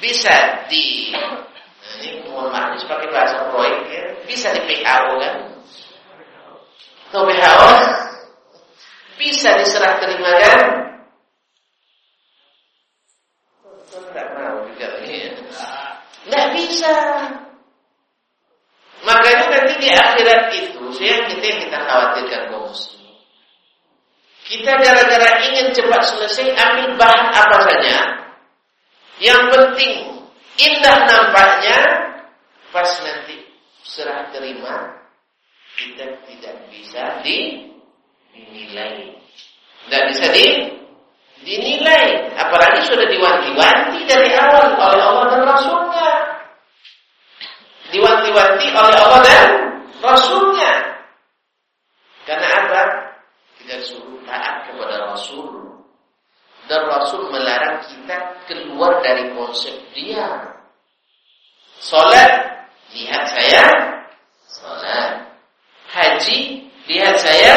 Bisa di ini mohon maaf pakai bahasa proyek ya, bisa di PAO kan? atau WHO bisa diserah terimakan? Tidak mau juga ini. Tidak bisa. Makanya nanti di akhirat itu, yang kita yang kita khawatirkan muslim. Kita gara-gara ingin cepat selesai ambil bahan apa saja. Yang penting indah nampaknya pas nanti serah terima kita tidak bisa di, dinilai. Tidak bisa di, dinilai. Apalagi sudah diwanti-wanti dari awal oleh Allah dan Rasulnya. Diwanti-wanti oleh Allah dan Rasulnya. Karena apa? Kita disuruh taat kepada Rasul. Dan Rasul melarang kita keluar dari konsep dia. Salat, lihat saya, salat. Haji, lihat saya,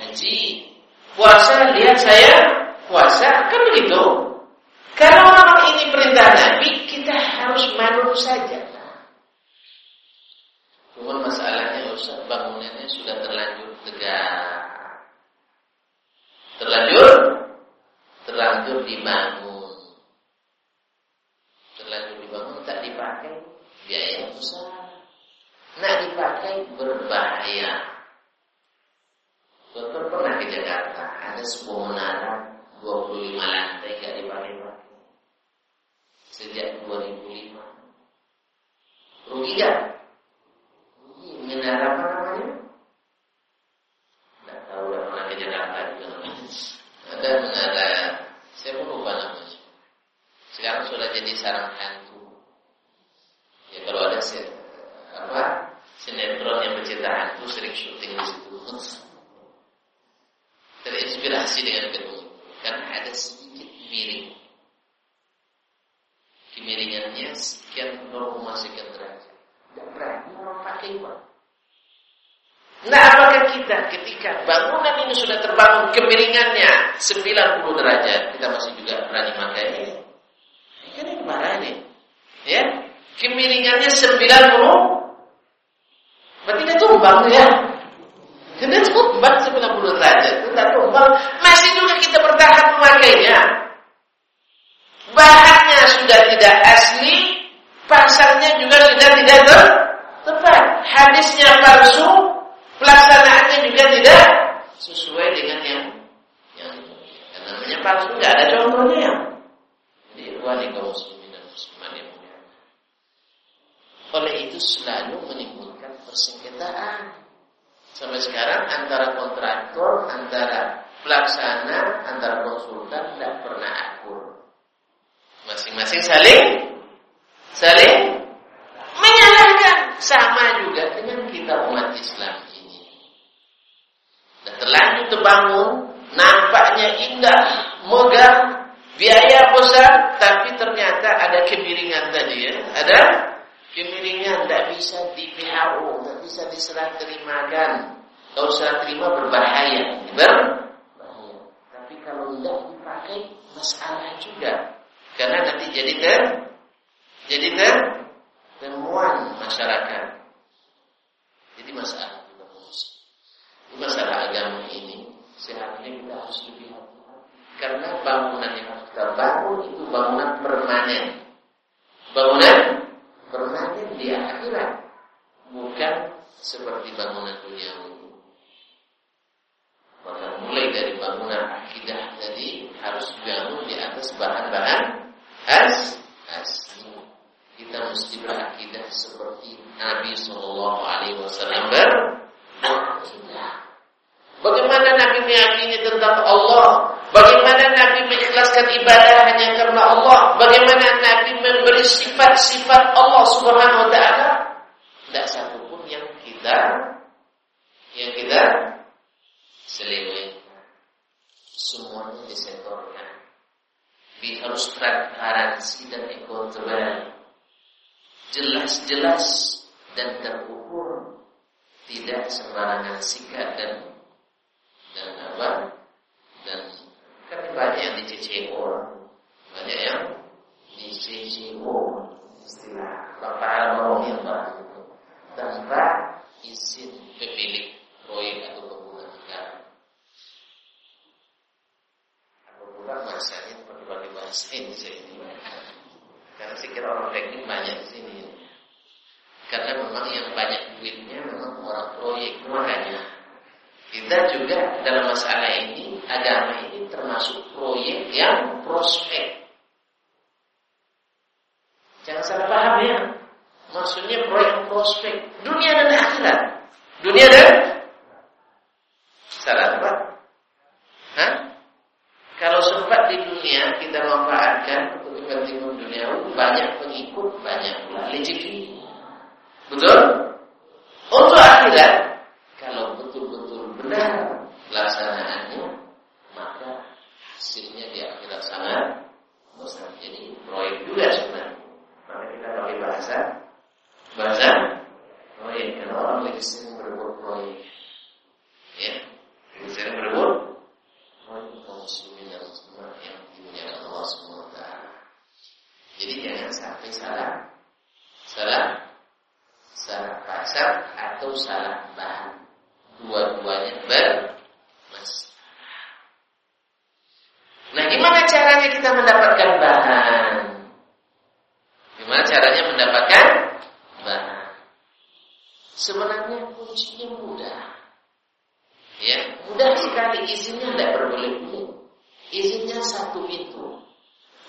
haji. Puasa, lihat saya, puasa. Kan begitu. Kalau memang ini perintah Nabi, kita harus manut saja. Cuma masalahnya Ustaz bangunannya sudah terlanjur tegak. Terlanjur terlanjur dibangun. Terlanjur dibangun tak dipakai biaya besar. Nak dipakai berbahaya. Dokter pernah ke Jakarta, ada sebuah menara 25 lantai gak dipakai-pakai. Sejak 2005. Rugi gak? Menara apa namanya? Tidak tahu, gak pernah ke Jakarta juga. Ada menara, saya pun lupa namanya. Sekarang sudah jadi sarang hantu. Ya kalau ada apa sinetron yang bercerita hantu sering syuting di situ. Terinspirasi dengan gedung itu karena ada sedikit miring. Kemiringannya sekian 0, sekian derajat. Tidak berani orang pakai uang. Nah, apakah kita ketika bangunan ini sudah terbangun kemiringannya 90 derajat, kita masih juga berani pakai ini. Ya, kemiringannya 90 Berarti dia tumbang ya. Dia tumbang 90 derajat. Tidak tumbang. Masih juga kita bertahan memakainya. Bahannya sudah tidak asli. Pasarnya juga sudah tidak ter tepat. Hadisnya palsu. Pelaksanaannya juga tidak sesuai dengan yang yang yang namanya palsu. Tidak ada contohnya. Wali kaum muslimin dan muslimat yang mulia. Oleh itu selalu menimbulkan persengketaan. Sampai sekarang antara kontraktor, antara pelaksana, antara konsultan tidak pernah akur. Masing-masing saling saling menyalahkan. Sama juga dengan kita umat Islam ini. Dan terlanjur terbangun, nampaknya indah, megah, biaya besar, tapi ternyata ada kemiringan tadi ya. Ada kemiringan tidak bisa di PHO, tidak bisa diserah terimakan. Kalau serah terima berbahaya, berbahaya. Tapi kalau tidak dipakai masalah juga, karena nanti jadi ter, jadi ter, temuan masyarakat. Jadi masalah juga masalah agama ini seharusnya kita harus lebih. Karena bangunan yang kita bangun itu bangunan permanen. Bangunan permanen di akhirat bukan seperti bangunan dunia. Maka mulai dari bangunan akidah tadi harus dibangun di atas bahan-bahan as asli. Kita mesti berakidah seperti Nabi Shallallahu Alaihi Wasallam. Bagaimana Nabi meyakini tentang Allah? Bagaimana Nabi mengikhlaskan ibadah hanya karena Allah? Bagaimana Nabi memberi sifat-sifat Allah Subhanahu wa taala? Tidak satu pun yang kita yang kita selewengkan. Semuanya disetorkan. Bi harus transparansi dan akuntabel. Jelas-jelas dan terukur. Tidak sembarangan sikap dan dan apa? Kan banyak yang di CCO, banyak yang di CCO, istilah. Lapangan orang yang baru tanpa izin pemilik proyek atau bangunan negara. Aku pula perlu pakai bahasa Indonesia ini, karena saya kira orang teknik banyak di sini. Karena memang yang banyak duitnya memang orang proyek. Makanya kita juga dalam masalah ini agama ini termasuk proyek yang prospek. Jangan salah paham ya. Maksudnya proyek prospek dunia dan akhirat. Dunia dan salah apa? Hah? Kalau sempat di dunia kita manfaatkan untuk kepentingan dunia, banyak pengikut, banyak rezeki. Betul? Untuk akhirat, pelaksanaannya, maka hasilnya di akhirat sangat besar. Jadi proyek juga sebenarnya. Maka kita pakai bahasa bahasa proyek. Karena orang lagi sering berbuat proyek, ya, lagi sering berbuat proyek kaum muslimin dan muslimat yang dimuliakan Allah Subhanahu Wa Taala. Jadi jangan sampai salah, salah salah pasar atau salah bahan. Dua-duanya bermasalah. Nah, gimana caranya kita mendapatkan bahan? Gimana caranya mendapatkan bahan? Sebenarnya kuncinya mudah. Ya, mudah sekali izinnya tidak berbelit-belit. Izinnya satu itu.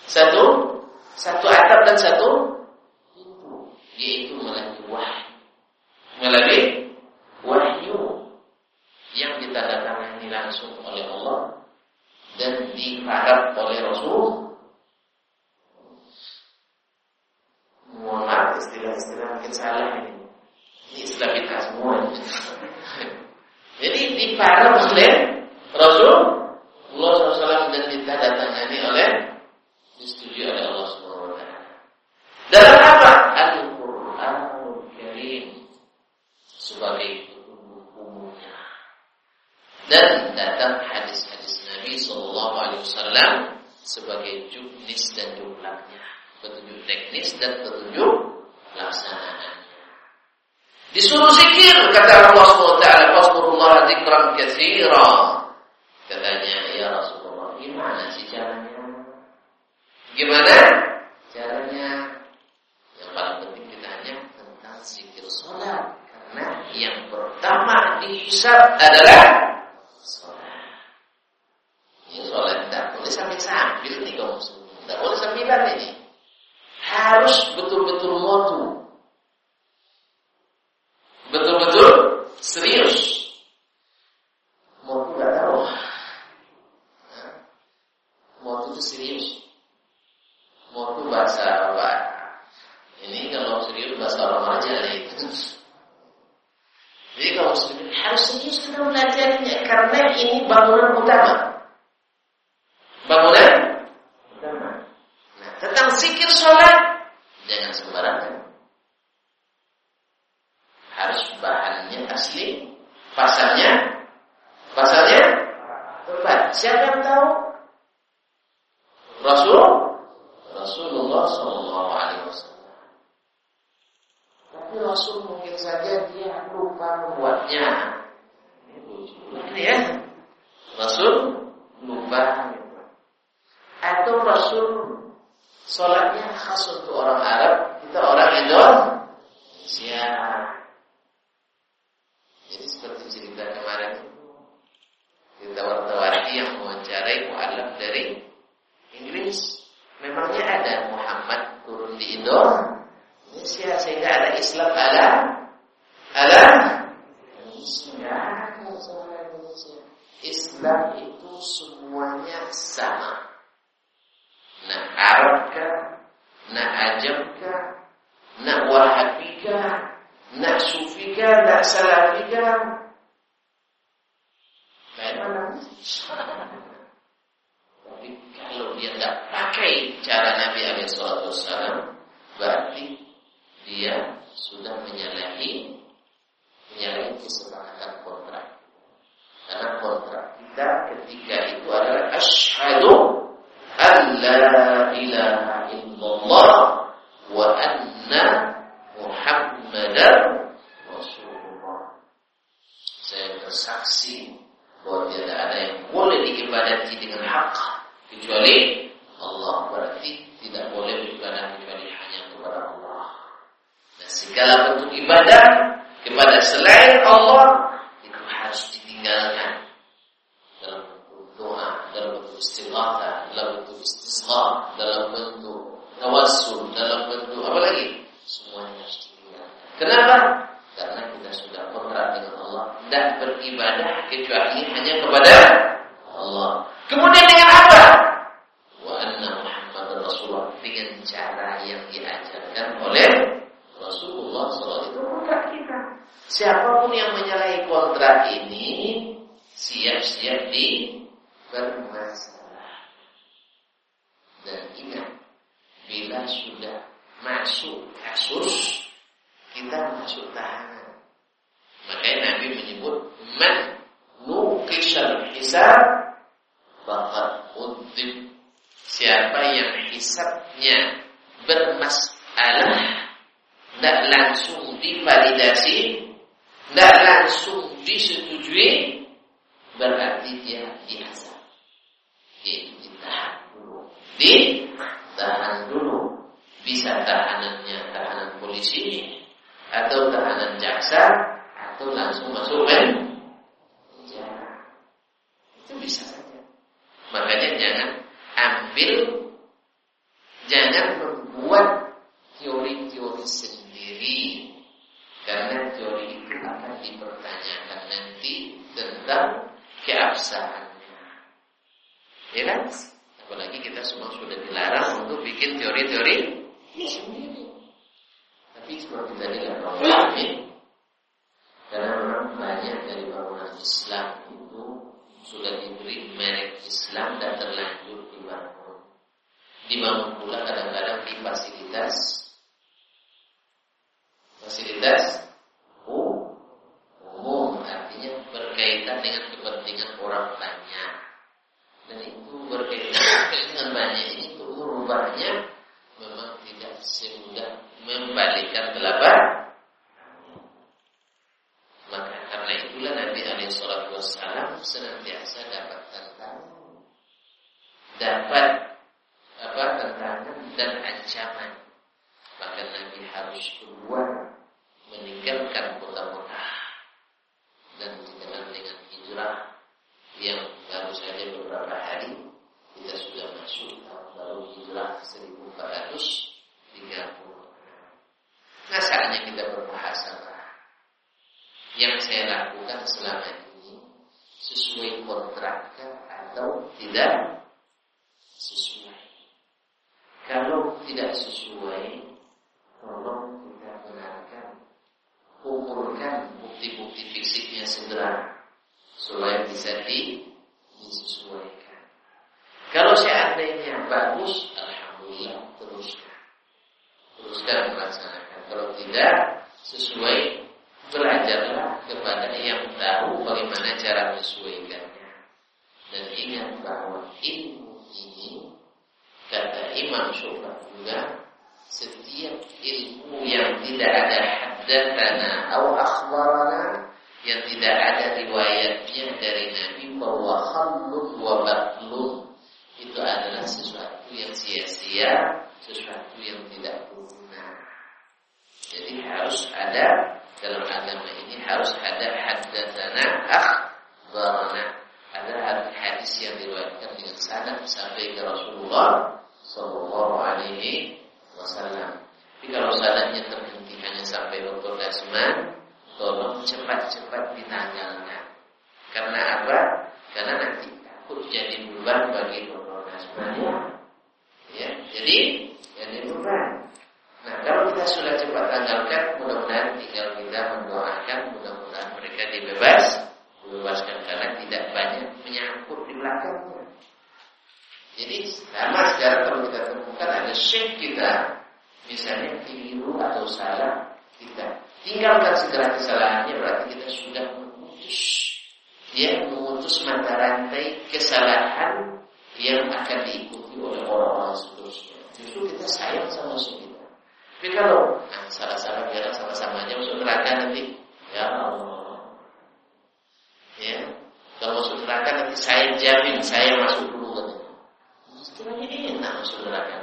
Satu, satu atap dan satu pintu, yaitu melalui wahyu. Melalui wahyu yang ditandatangani langsung oleh Allah dan diharap oleh Rasul. Mohon maaf istilah-istilah mungkin salah ini. Ini istilah kita semua. Diparah oleh Rasul Allah SAW dan ditandatangani oleh disetujui oleh Allah Subhanahu wa. Dalam apa? Al-Qur'anul Karim sebagai umumnya. Dan datang hadis-hadis Nabi Sallallahu Alaihi Wasallam sebagai juknis dan jumlahnya, petunjuk teknis dan petunjuk pelaksanaan. Disuruh zikir kata Allah SWT. Fasburullah zikran kathira Katanya ya Rasulullah Gimana sih caranya? Gimana? Caranya? Yang paling penting kita hanya Tentang zikir sholat. Karena yang pertama dihisab adalah Sholat. Ini sholat tidak boleh sambil-sambil nih kaum muslimin. Tidak boleh sambilan ini. Harus betul-betul motu betul-betul serius. Mau nggak tahu. Mau itu serius. Mau itu bahasa apa? Ini kalau serius bahasa orang aja nih. Jadi kalau serius harus serius kita belajarnya karena ini bangunan utama. Bangunan utama. Nah, tentang zikir sholat jangan sembarangan harus bahannya asli, pasalnya, pasalnya tepat. Siapa yang tahu? Rasul, Rasulullah Shallallahu Alaihi Wasallam. Tapi Rasul mungkin saja dia lupa membuatnya. Ini ya, Rasul lupa. Atau Rasul sholatnya khas untuk orang Arab, kita orang Indonesia. Jadi seperti cerita kemarin cerita wartawan yang mewawancarai mualaf dari Inggris. Memangnya ada Muhammad turun di Indonesia sehingga ada Islam ala ala Indonesia. Islam itu semuanya sama. Nah Arabkah, nah Ajamkah, nah Wahabikah, nak sufika, nak salafika. Kayak mana? Tapi kalau dia tidak pakai cara Nabi Alaihissalam, berarti dia sudah menyalahi menyalahi kesepakatan kontrak. Karena kontrak kita ketika itu adalah asyhadu an la ilaha illallah wa anna Muhammadar Rasulullah. Saya bersaksi bahwa tidak ada yang boleh diibadati dengan hak kecuali Allah berarti tidak boleh beribadah kecuali hanya kepada Allah. Dan segala bentuk ibadah kepada selain Allah itu harus ditinggalkan dalam bentuk doa, dalam bentuk istighatha, dalam bentuk istisqa, dalam bentuk tawassul, dalam bentuk apa lagi? Semuanya harus ditinggalkan. Kenapa? Karena kita sudah kontrak dengan Allah dan beribadah kecuali hanya kepada Allah. Kemudian dengan apa? Wa anna Muhammad Rasulullah dengan cara yang diajarkan oleh Rasulullah SAW itu kontrak kita. Siapa pun yang menyalahi kontrak ini siap-siap di bermasalah. Dan ingat, bila sudah masuk kasus, kita masuk tahanan. Makanya Nabi menyebut man nukisal hisab bakat udib. Siapa yang hisabnya bermasalah tidak langsung divalidasi, tidak langsung disetujui, berarti dia dihisab. Ditahan dulu. Ditahan dulu. Bisa tahanannya tahanan polisi, atau tahanan jaksa, atau langsung masuk penjara. Itu bisa saja. Makanya jangan ambil, jangan membuat teori-teori sendiri. Karena teori itu akan dipertanyakan nanti tentang keabsahannya. Ya kan? Apalagi kita semua sudah dilarang untuk bikin teori-teori sendiri. Tapi seperti tadi lah karena memang banyak dari bangunan Islam itu sudah diberi merek Islam dan terlanjur dibangun. Dibangun pula kadang-kadang di fasilitas fasilitas umum artinya berkaitan dengan kepentingan orang banyak dan itu berkaitan dengan banyak ini untuk merubahnya memang tidak semudah membalikkan telapak maka karena itulah Nabi Alaihissalam Wassalam senantiasa dapat tantangan dapat apa tantangan dan ancaman. Maka Nabi harus keluar meninggalkan kota Mekah. Dan berjalan dengan hijrah yang baru saja beberapa hari kita sudah masuk tahun baru hijrah 1430. Nah saatnya kita bermuhasabah. Yang saya lakukan selama ini sesuai kontrakkah atau tidak sesuai. Kalau tidak sesuai, tolong kita benarkan, kumpulkan bukti-bukti fisiknya segera supaya bisa di, disesuaikan. Kalau seandainya bagus, alhamdulillah teruskan, teruskan melaksanakan. Kalau tidak sesuai, belajarlah kepada yang tahu bagaimana cara menyesuaikannya. Dan ingat bahwa ilmu ini kata Imam Syu'bah juga setiap ilmu yang tidak ada haddatsana atau akhbarana yang tidak ada riwayatnya dari Nabi bahwa khamlun wa batlun itu adalah sesuatu yang sia-sia, sesuatu yang tidak berguna. Jadi harus ada dalam agama ini harus ada haddatsana akhbarana. Ada hadis yang diriwayatkan dengan sanad sampai ke Rasulullah Sallallahu Alaihi Wasallam. Tapi kalau sanadnya terhenti hanya sampai Dr. Dasman, tolong cepat-cepat ditanggalkan. Karena apa? Karena nanti takut jadi beban bagi Dr. Dasman. Ya, jadi jadi beban. Nah, kalau kita sudah cepat tanggalkan, mudah-mudahan tinggal kita mendoakan, mudah-mudahan mereka dibebas, dibebaskan karena tidak banyak menyangkut di belakangnya. Jadi sama sekarang kalau kita temukan ada syekh kita, misalnya keliru atau salah, kita tinggalkan segera kesalahannya berarti kita sudah memutus ya memutus mata rantai kesalahan yang akan diikuti oleh orang-orang seterusnya. Justru kita sayang sama musuh. Tapi kalau nah, salah-salah biar sama-sama aja masuk neraka nanti, ya Allah. Ya, kalau masuk neraka nanti saya jamin saya masuk dulu katanya. Istilahnya enak masuk neraka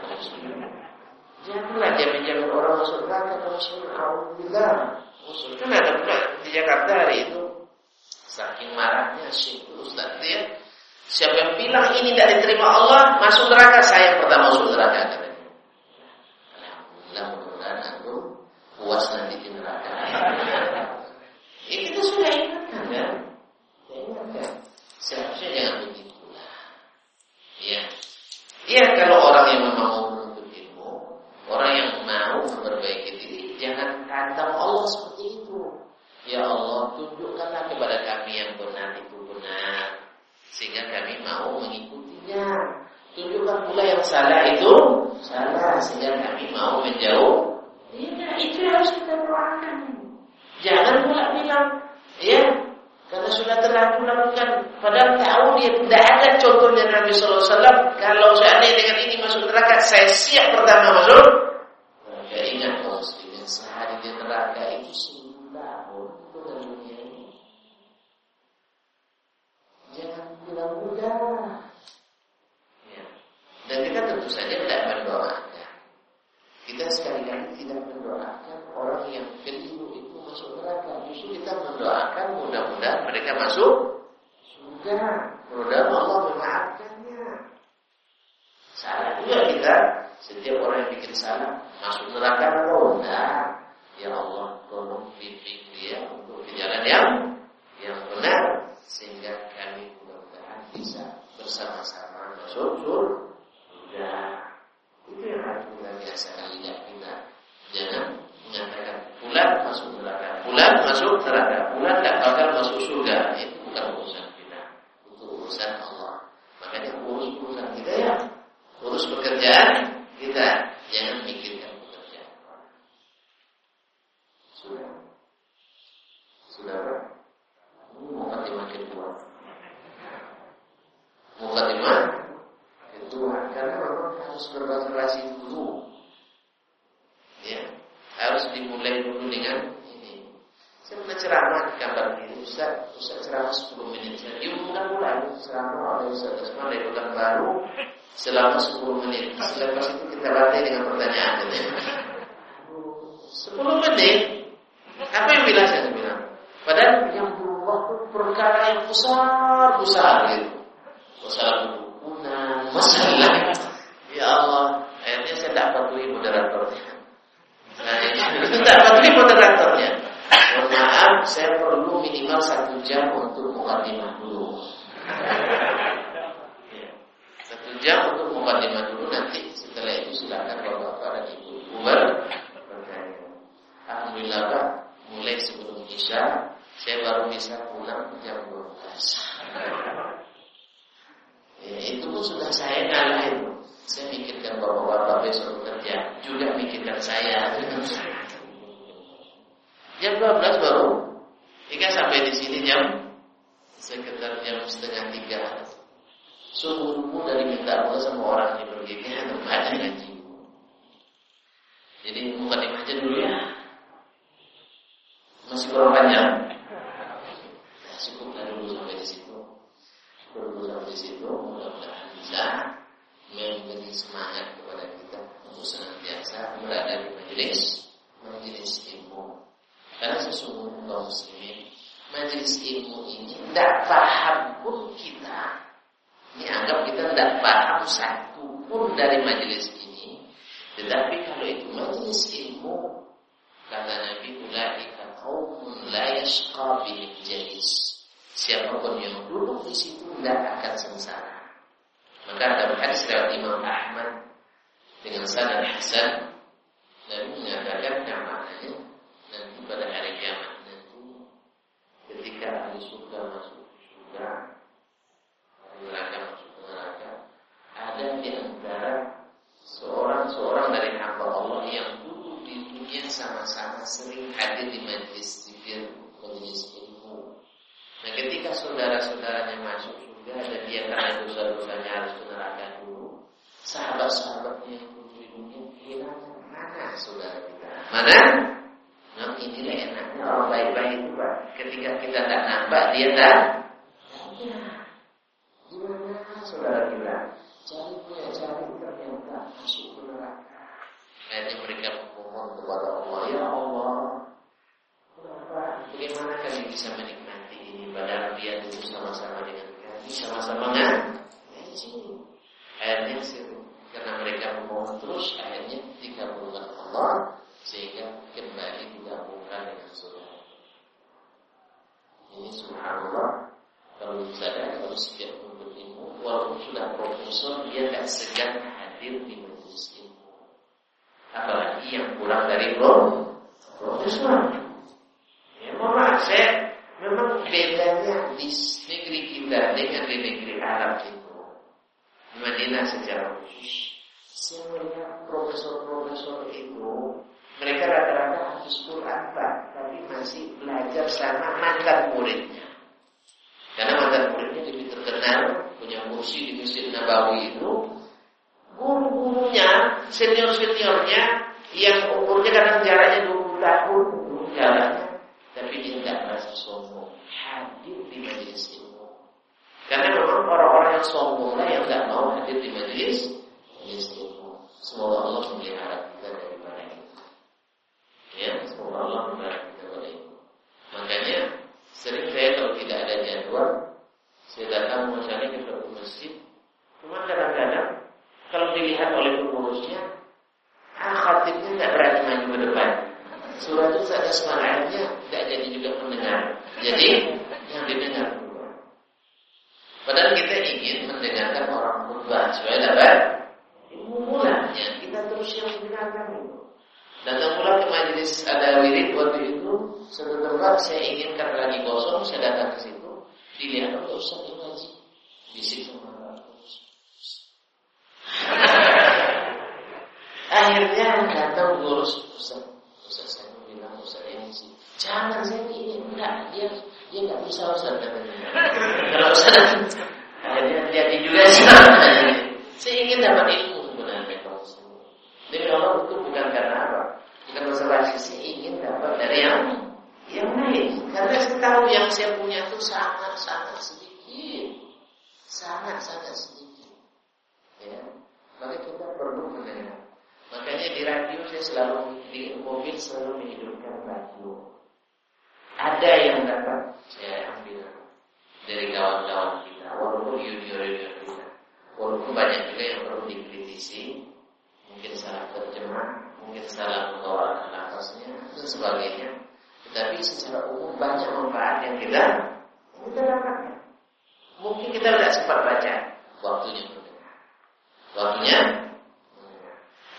Janganlah dia menjamin orang masuk neraka kalau sudah Alhamdulillah. Musul kan ada pula di Jakarta hari itu saking marahnya Syekh Ustaz dia siapa yang bilang ini tidak diterima Allah masuk neraka saya pertama masuk neraka. Alhamdulillah mudah-mudahan aku puas nanti di neraka. Ini kita sudah ingatkan kan? Ya ingatkan. Seharusnya jangan begitu. Ya. Ya kalau orang yang memang orang yang mau memperbaiki diri, jangan kantong Allah seperti itu. Ya Allah, tunjukkanlah kepada kami yang benar itu benar, sehingga kami mau mengikutinya. Tunjukkan pula yang salah itu salah, sehingga kami mau menjauh. Ya, itu yang harus kita doakan. Jangan pula bilang, ya, karena sudah terlalu lakukan. Padahal tahu dia tidak ada contohnya Nabi Sallallahu Alaihi Wasallam. Kalau seandainya dengan ini masuk neraka, saya siap pertama masuk. Neraka ingat kaum muslimin sehari di neraka itu seribu tahun itu dalam dunia ini. Jangan bilang mudah. Ya. Dan kita tentu saja tidak mendoakan. Kita sekali-kali tidak mendoakan orang yang keliru itu masuk neraka. Justru kita mendoakan mudah-mudahan mereka masuk surga. Mudah-mudahan Allah memaafkannya. Salah juga kita. Setiap orang yang bikin salah masuk neraka atau enggak? Ya Allah, tolong bimbing dia untuk ke jalan yang yang benar sehingga kami mudah-mudahan bisa bersama-sama masuk surga. Itu yang harus kita biasakan lidah kita. Jangan mengatakan bulan masuk neraka, bulan masuk neraka, bulan tidak bakal Yeah. Sama-sama sering hadir di majlis zikir, majlis ilmu. Nah, ketika saudara-saudaranya masuk surga dan dia karena dosa-dosanya harus ke neraka dulu, sahabat-sahabatnya yang dulu di dunia kehilangan mana saudara kita? Mana? Nah, inilah enaknya orang baik-baik itu, Pak. Ketika kita tak nampak, dia tak. Ya. Gimana saudara kita? Cari punya cari ternyata masuk ke neraka. Akhirnya mereka memohon kepada Allah, ya Allah? Bagaimana kami bisa menikmati ini? Padahal dia itu sama-sama dengan kami, sama-sama ngaji. Akhirnya karena mereka memohon terus, akhirnya dikabulkan Allah sehingga kembali digabungkan dengan surga. Ini subhanallah kalau misalnya kalau setiap menuntut ilmu walaupun sudah profesor dia tidak segan hadir di. Apalagi yang pulang dari profesor. Ya mohon maaf saya memang bedanya di negeri kita dengan di negeri Arab itu. Di Madinah secara khusus. Saya profesor-profesor itu mereka rata-rata habis Quran Pak, tapi masih belajar sama mantan muridnya. Karena mantan muridnya lebih terkenal, punya kursi di Masjid Nabawi itu, guru-gurunya, senior-seniornya, yang umurnya kadang jaraknya 20 tahun, jaraknya, tapi dia tidak merasa sombong, hadir di majelis ilmu. Karena memang orang-orang yang sombong lah yang tidak mau hadir di majelis ilmu. Semoga Allah memelihara kita dari Ya, semoga Allah membantu kita pada itu. Makanya sering saya kalau tidak ada jadwal, saya datang misalnya ke masjid. Cuma kadang-kadang kalau dilihat oleh pengurusnya, ah khatibnya tidak berani maju ke depan. Surah itu ada semangatnya, tidak jadi juga mendengar. Jadi yang didengar Padahal kita ingin mendengarkan orang khutbah supaya dapat mulanya. Kita terus yang mendengarkan itu. Datang pula ke majelis ada wirid waktu itu satu tempat saya inginkan lagi kosong saya datang ke situ dilihat oleh Ustaz ngaji di situ akhirnya datang ngurus Ustaz Ustaz saya mau bilang yang sih jangan saya ini enggak dia dia nggak bisa Ustaz kalau Ustaz akhirnya jadi juga saya ingin dapat ilmu sebenarnya kalau Demi Allah itu bukan karena apa? Bukan masalah sisi ingin dapat dari yang yang lain. Karena saya tahu yang saya punya itu sangat-sangat sedikit. Sangat-sangat sedikit. Ya. Maka kita perlu mendengar. Makanya di radio saya selalu di mobil selalu menghidupkan radio. Ada yang dapat saya ambil dari kawan-kawan kita, walaupun junior-junior kita, walaupun banyak juga yang perlu dikritisi, mungkin salah terjemah, mungkin salah mengeluarkan nafasnya dan sebagainya. Tetapi secara umum banyak manfaat yang kita kita dapatkan. Mungkin kita tidak sempat baca, waktunya. Waktunya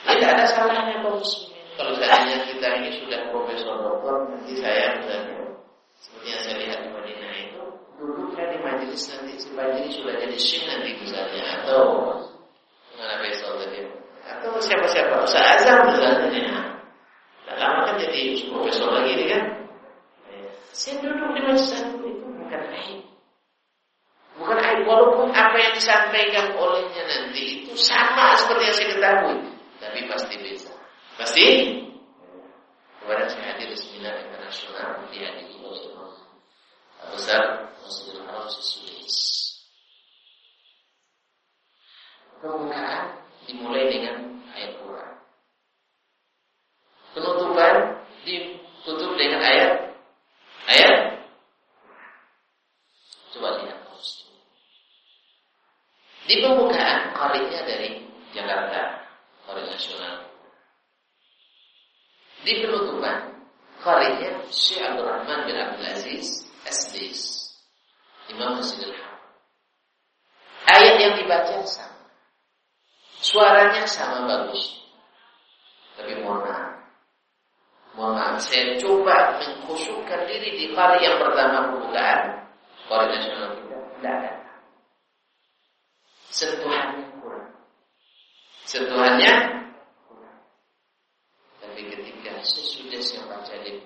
tidak ada salahnya kaum muslimin. Kalau seandainya kita ini sudah profesor doktor, nanti saya misalnya seperti yang saya lihat di Madinah itu duduknya di majelis nanti si majelis sudah jadi syekh nanti misalnya atau besok tadi. Atau siapa-siapa Ustaz Azam misalnya. Tak lama kan jadi profesor lagi dia kan? Saya duduk di majelis itu bukan aib. Bukan aib walaupun apa yang disampaikan olehnya nanti itu sama seperti yang saya ketahui tapi pasti beda. Pasti? Kemarin saya hadir di seminar internasional dihadiri oleh Imam besar Masjidil Haram Sisulis pembukaan dimulai dengan ayat Quran. Penutupan ditutup dengan ayat? Ayat. Coba lihat Di pembukaan koridnya dari Jakarta, nasional. Di penutupan koridnya Syekh Abdul Rahman bin Abdul Aziz Asdis, Imam Masjidil Haram. Ayat yang dibaca sama. Suaranya sama bagus. Tapi mohon maaf. Mohon maaf, saya coba mengkhusyukkan diri di hari yang pertama pembukaan Kali nasional kita. Tidak ada. Sentuhannya. Sentuhannya kurang. Tapi ketika sesudah saya baca itu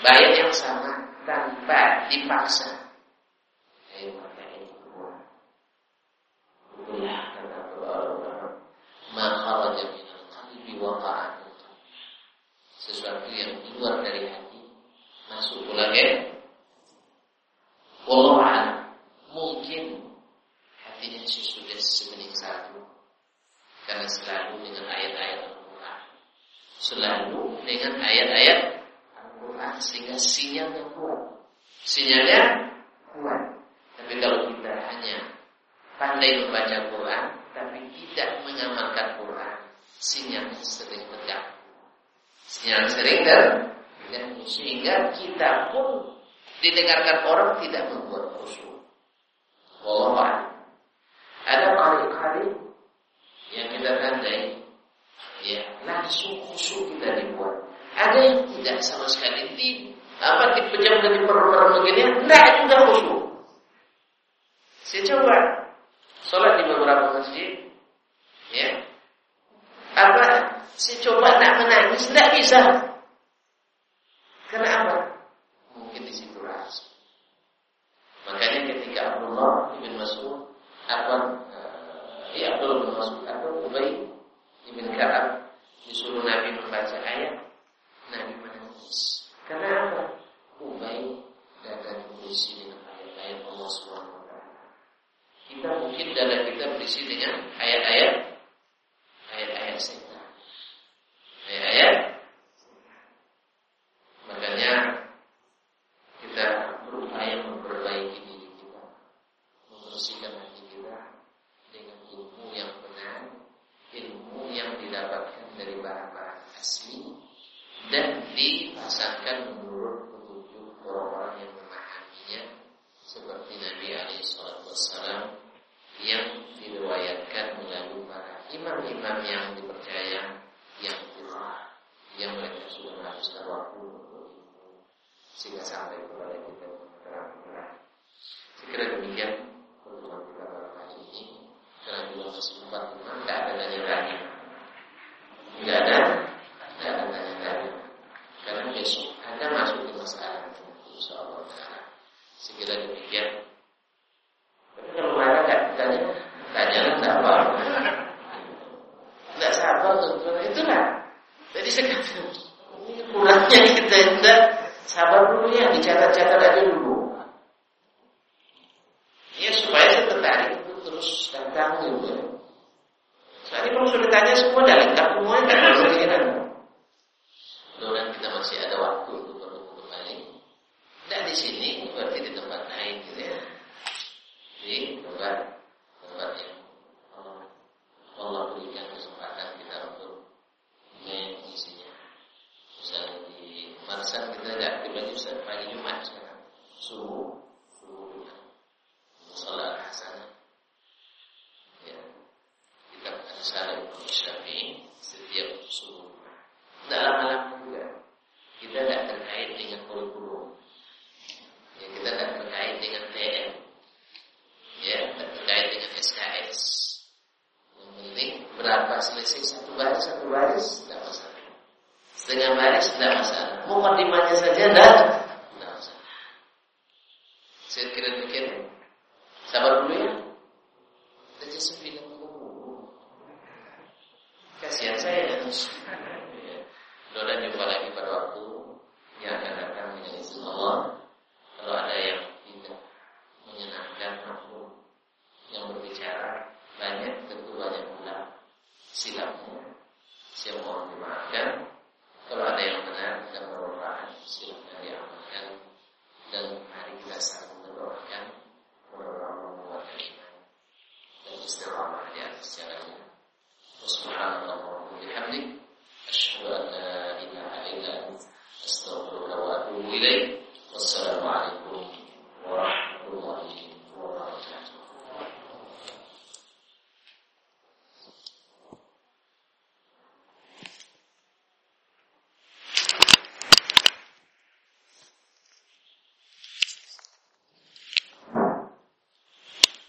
Bayat yang sama tanpa dipaksa. Sesuatu yang keluar dari hati Masuk pula ke Wallah mungkin hatinya selalu dengan ayat-ayat Al-Quran Selalu dengan ayat-ayat Al-Quran Sehingga sinyalnya kuat Sinyalnya kuat Tapi kalau kita hanya pandai membaca Quran Tapi tidak mengamalkan Quran Sinyalnya sering pecah Sinyal sering terganggu Sehingga kita pun didengarkan orang tidak membuat khusyuk. Wallahu a'lam. Ada kali-kali yang kita tandai. Ya langsung khusyuk kita dibuat. Ada yang tidak sama sekali. Di apa dipejam dan perorangan begini tidak juga khusyuk. Saya coba sholat di beberapa masjid ya. Apa? Saya coba nak menangis tidak bisa. Kenapa mungkin di situ rahasia makanya ketika Abdullah ingin Mas'ud apa Ubay ibn Ka'ab disuruh Nabi membaca ayat, Nabi menangis. Karena apa? Ubay datang berisi dengan ayat-ayat Allah SWT. Kita mungkin dalam kita berisi dengan ayat-ayat, ayat-ayat sih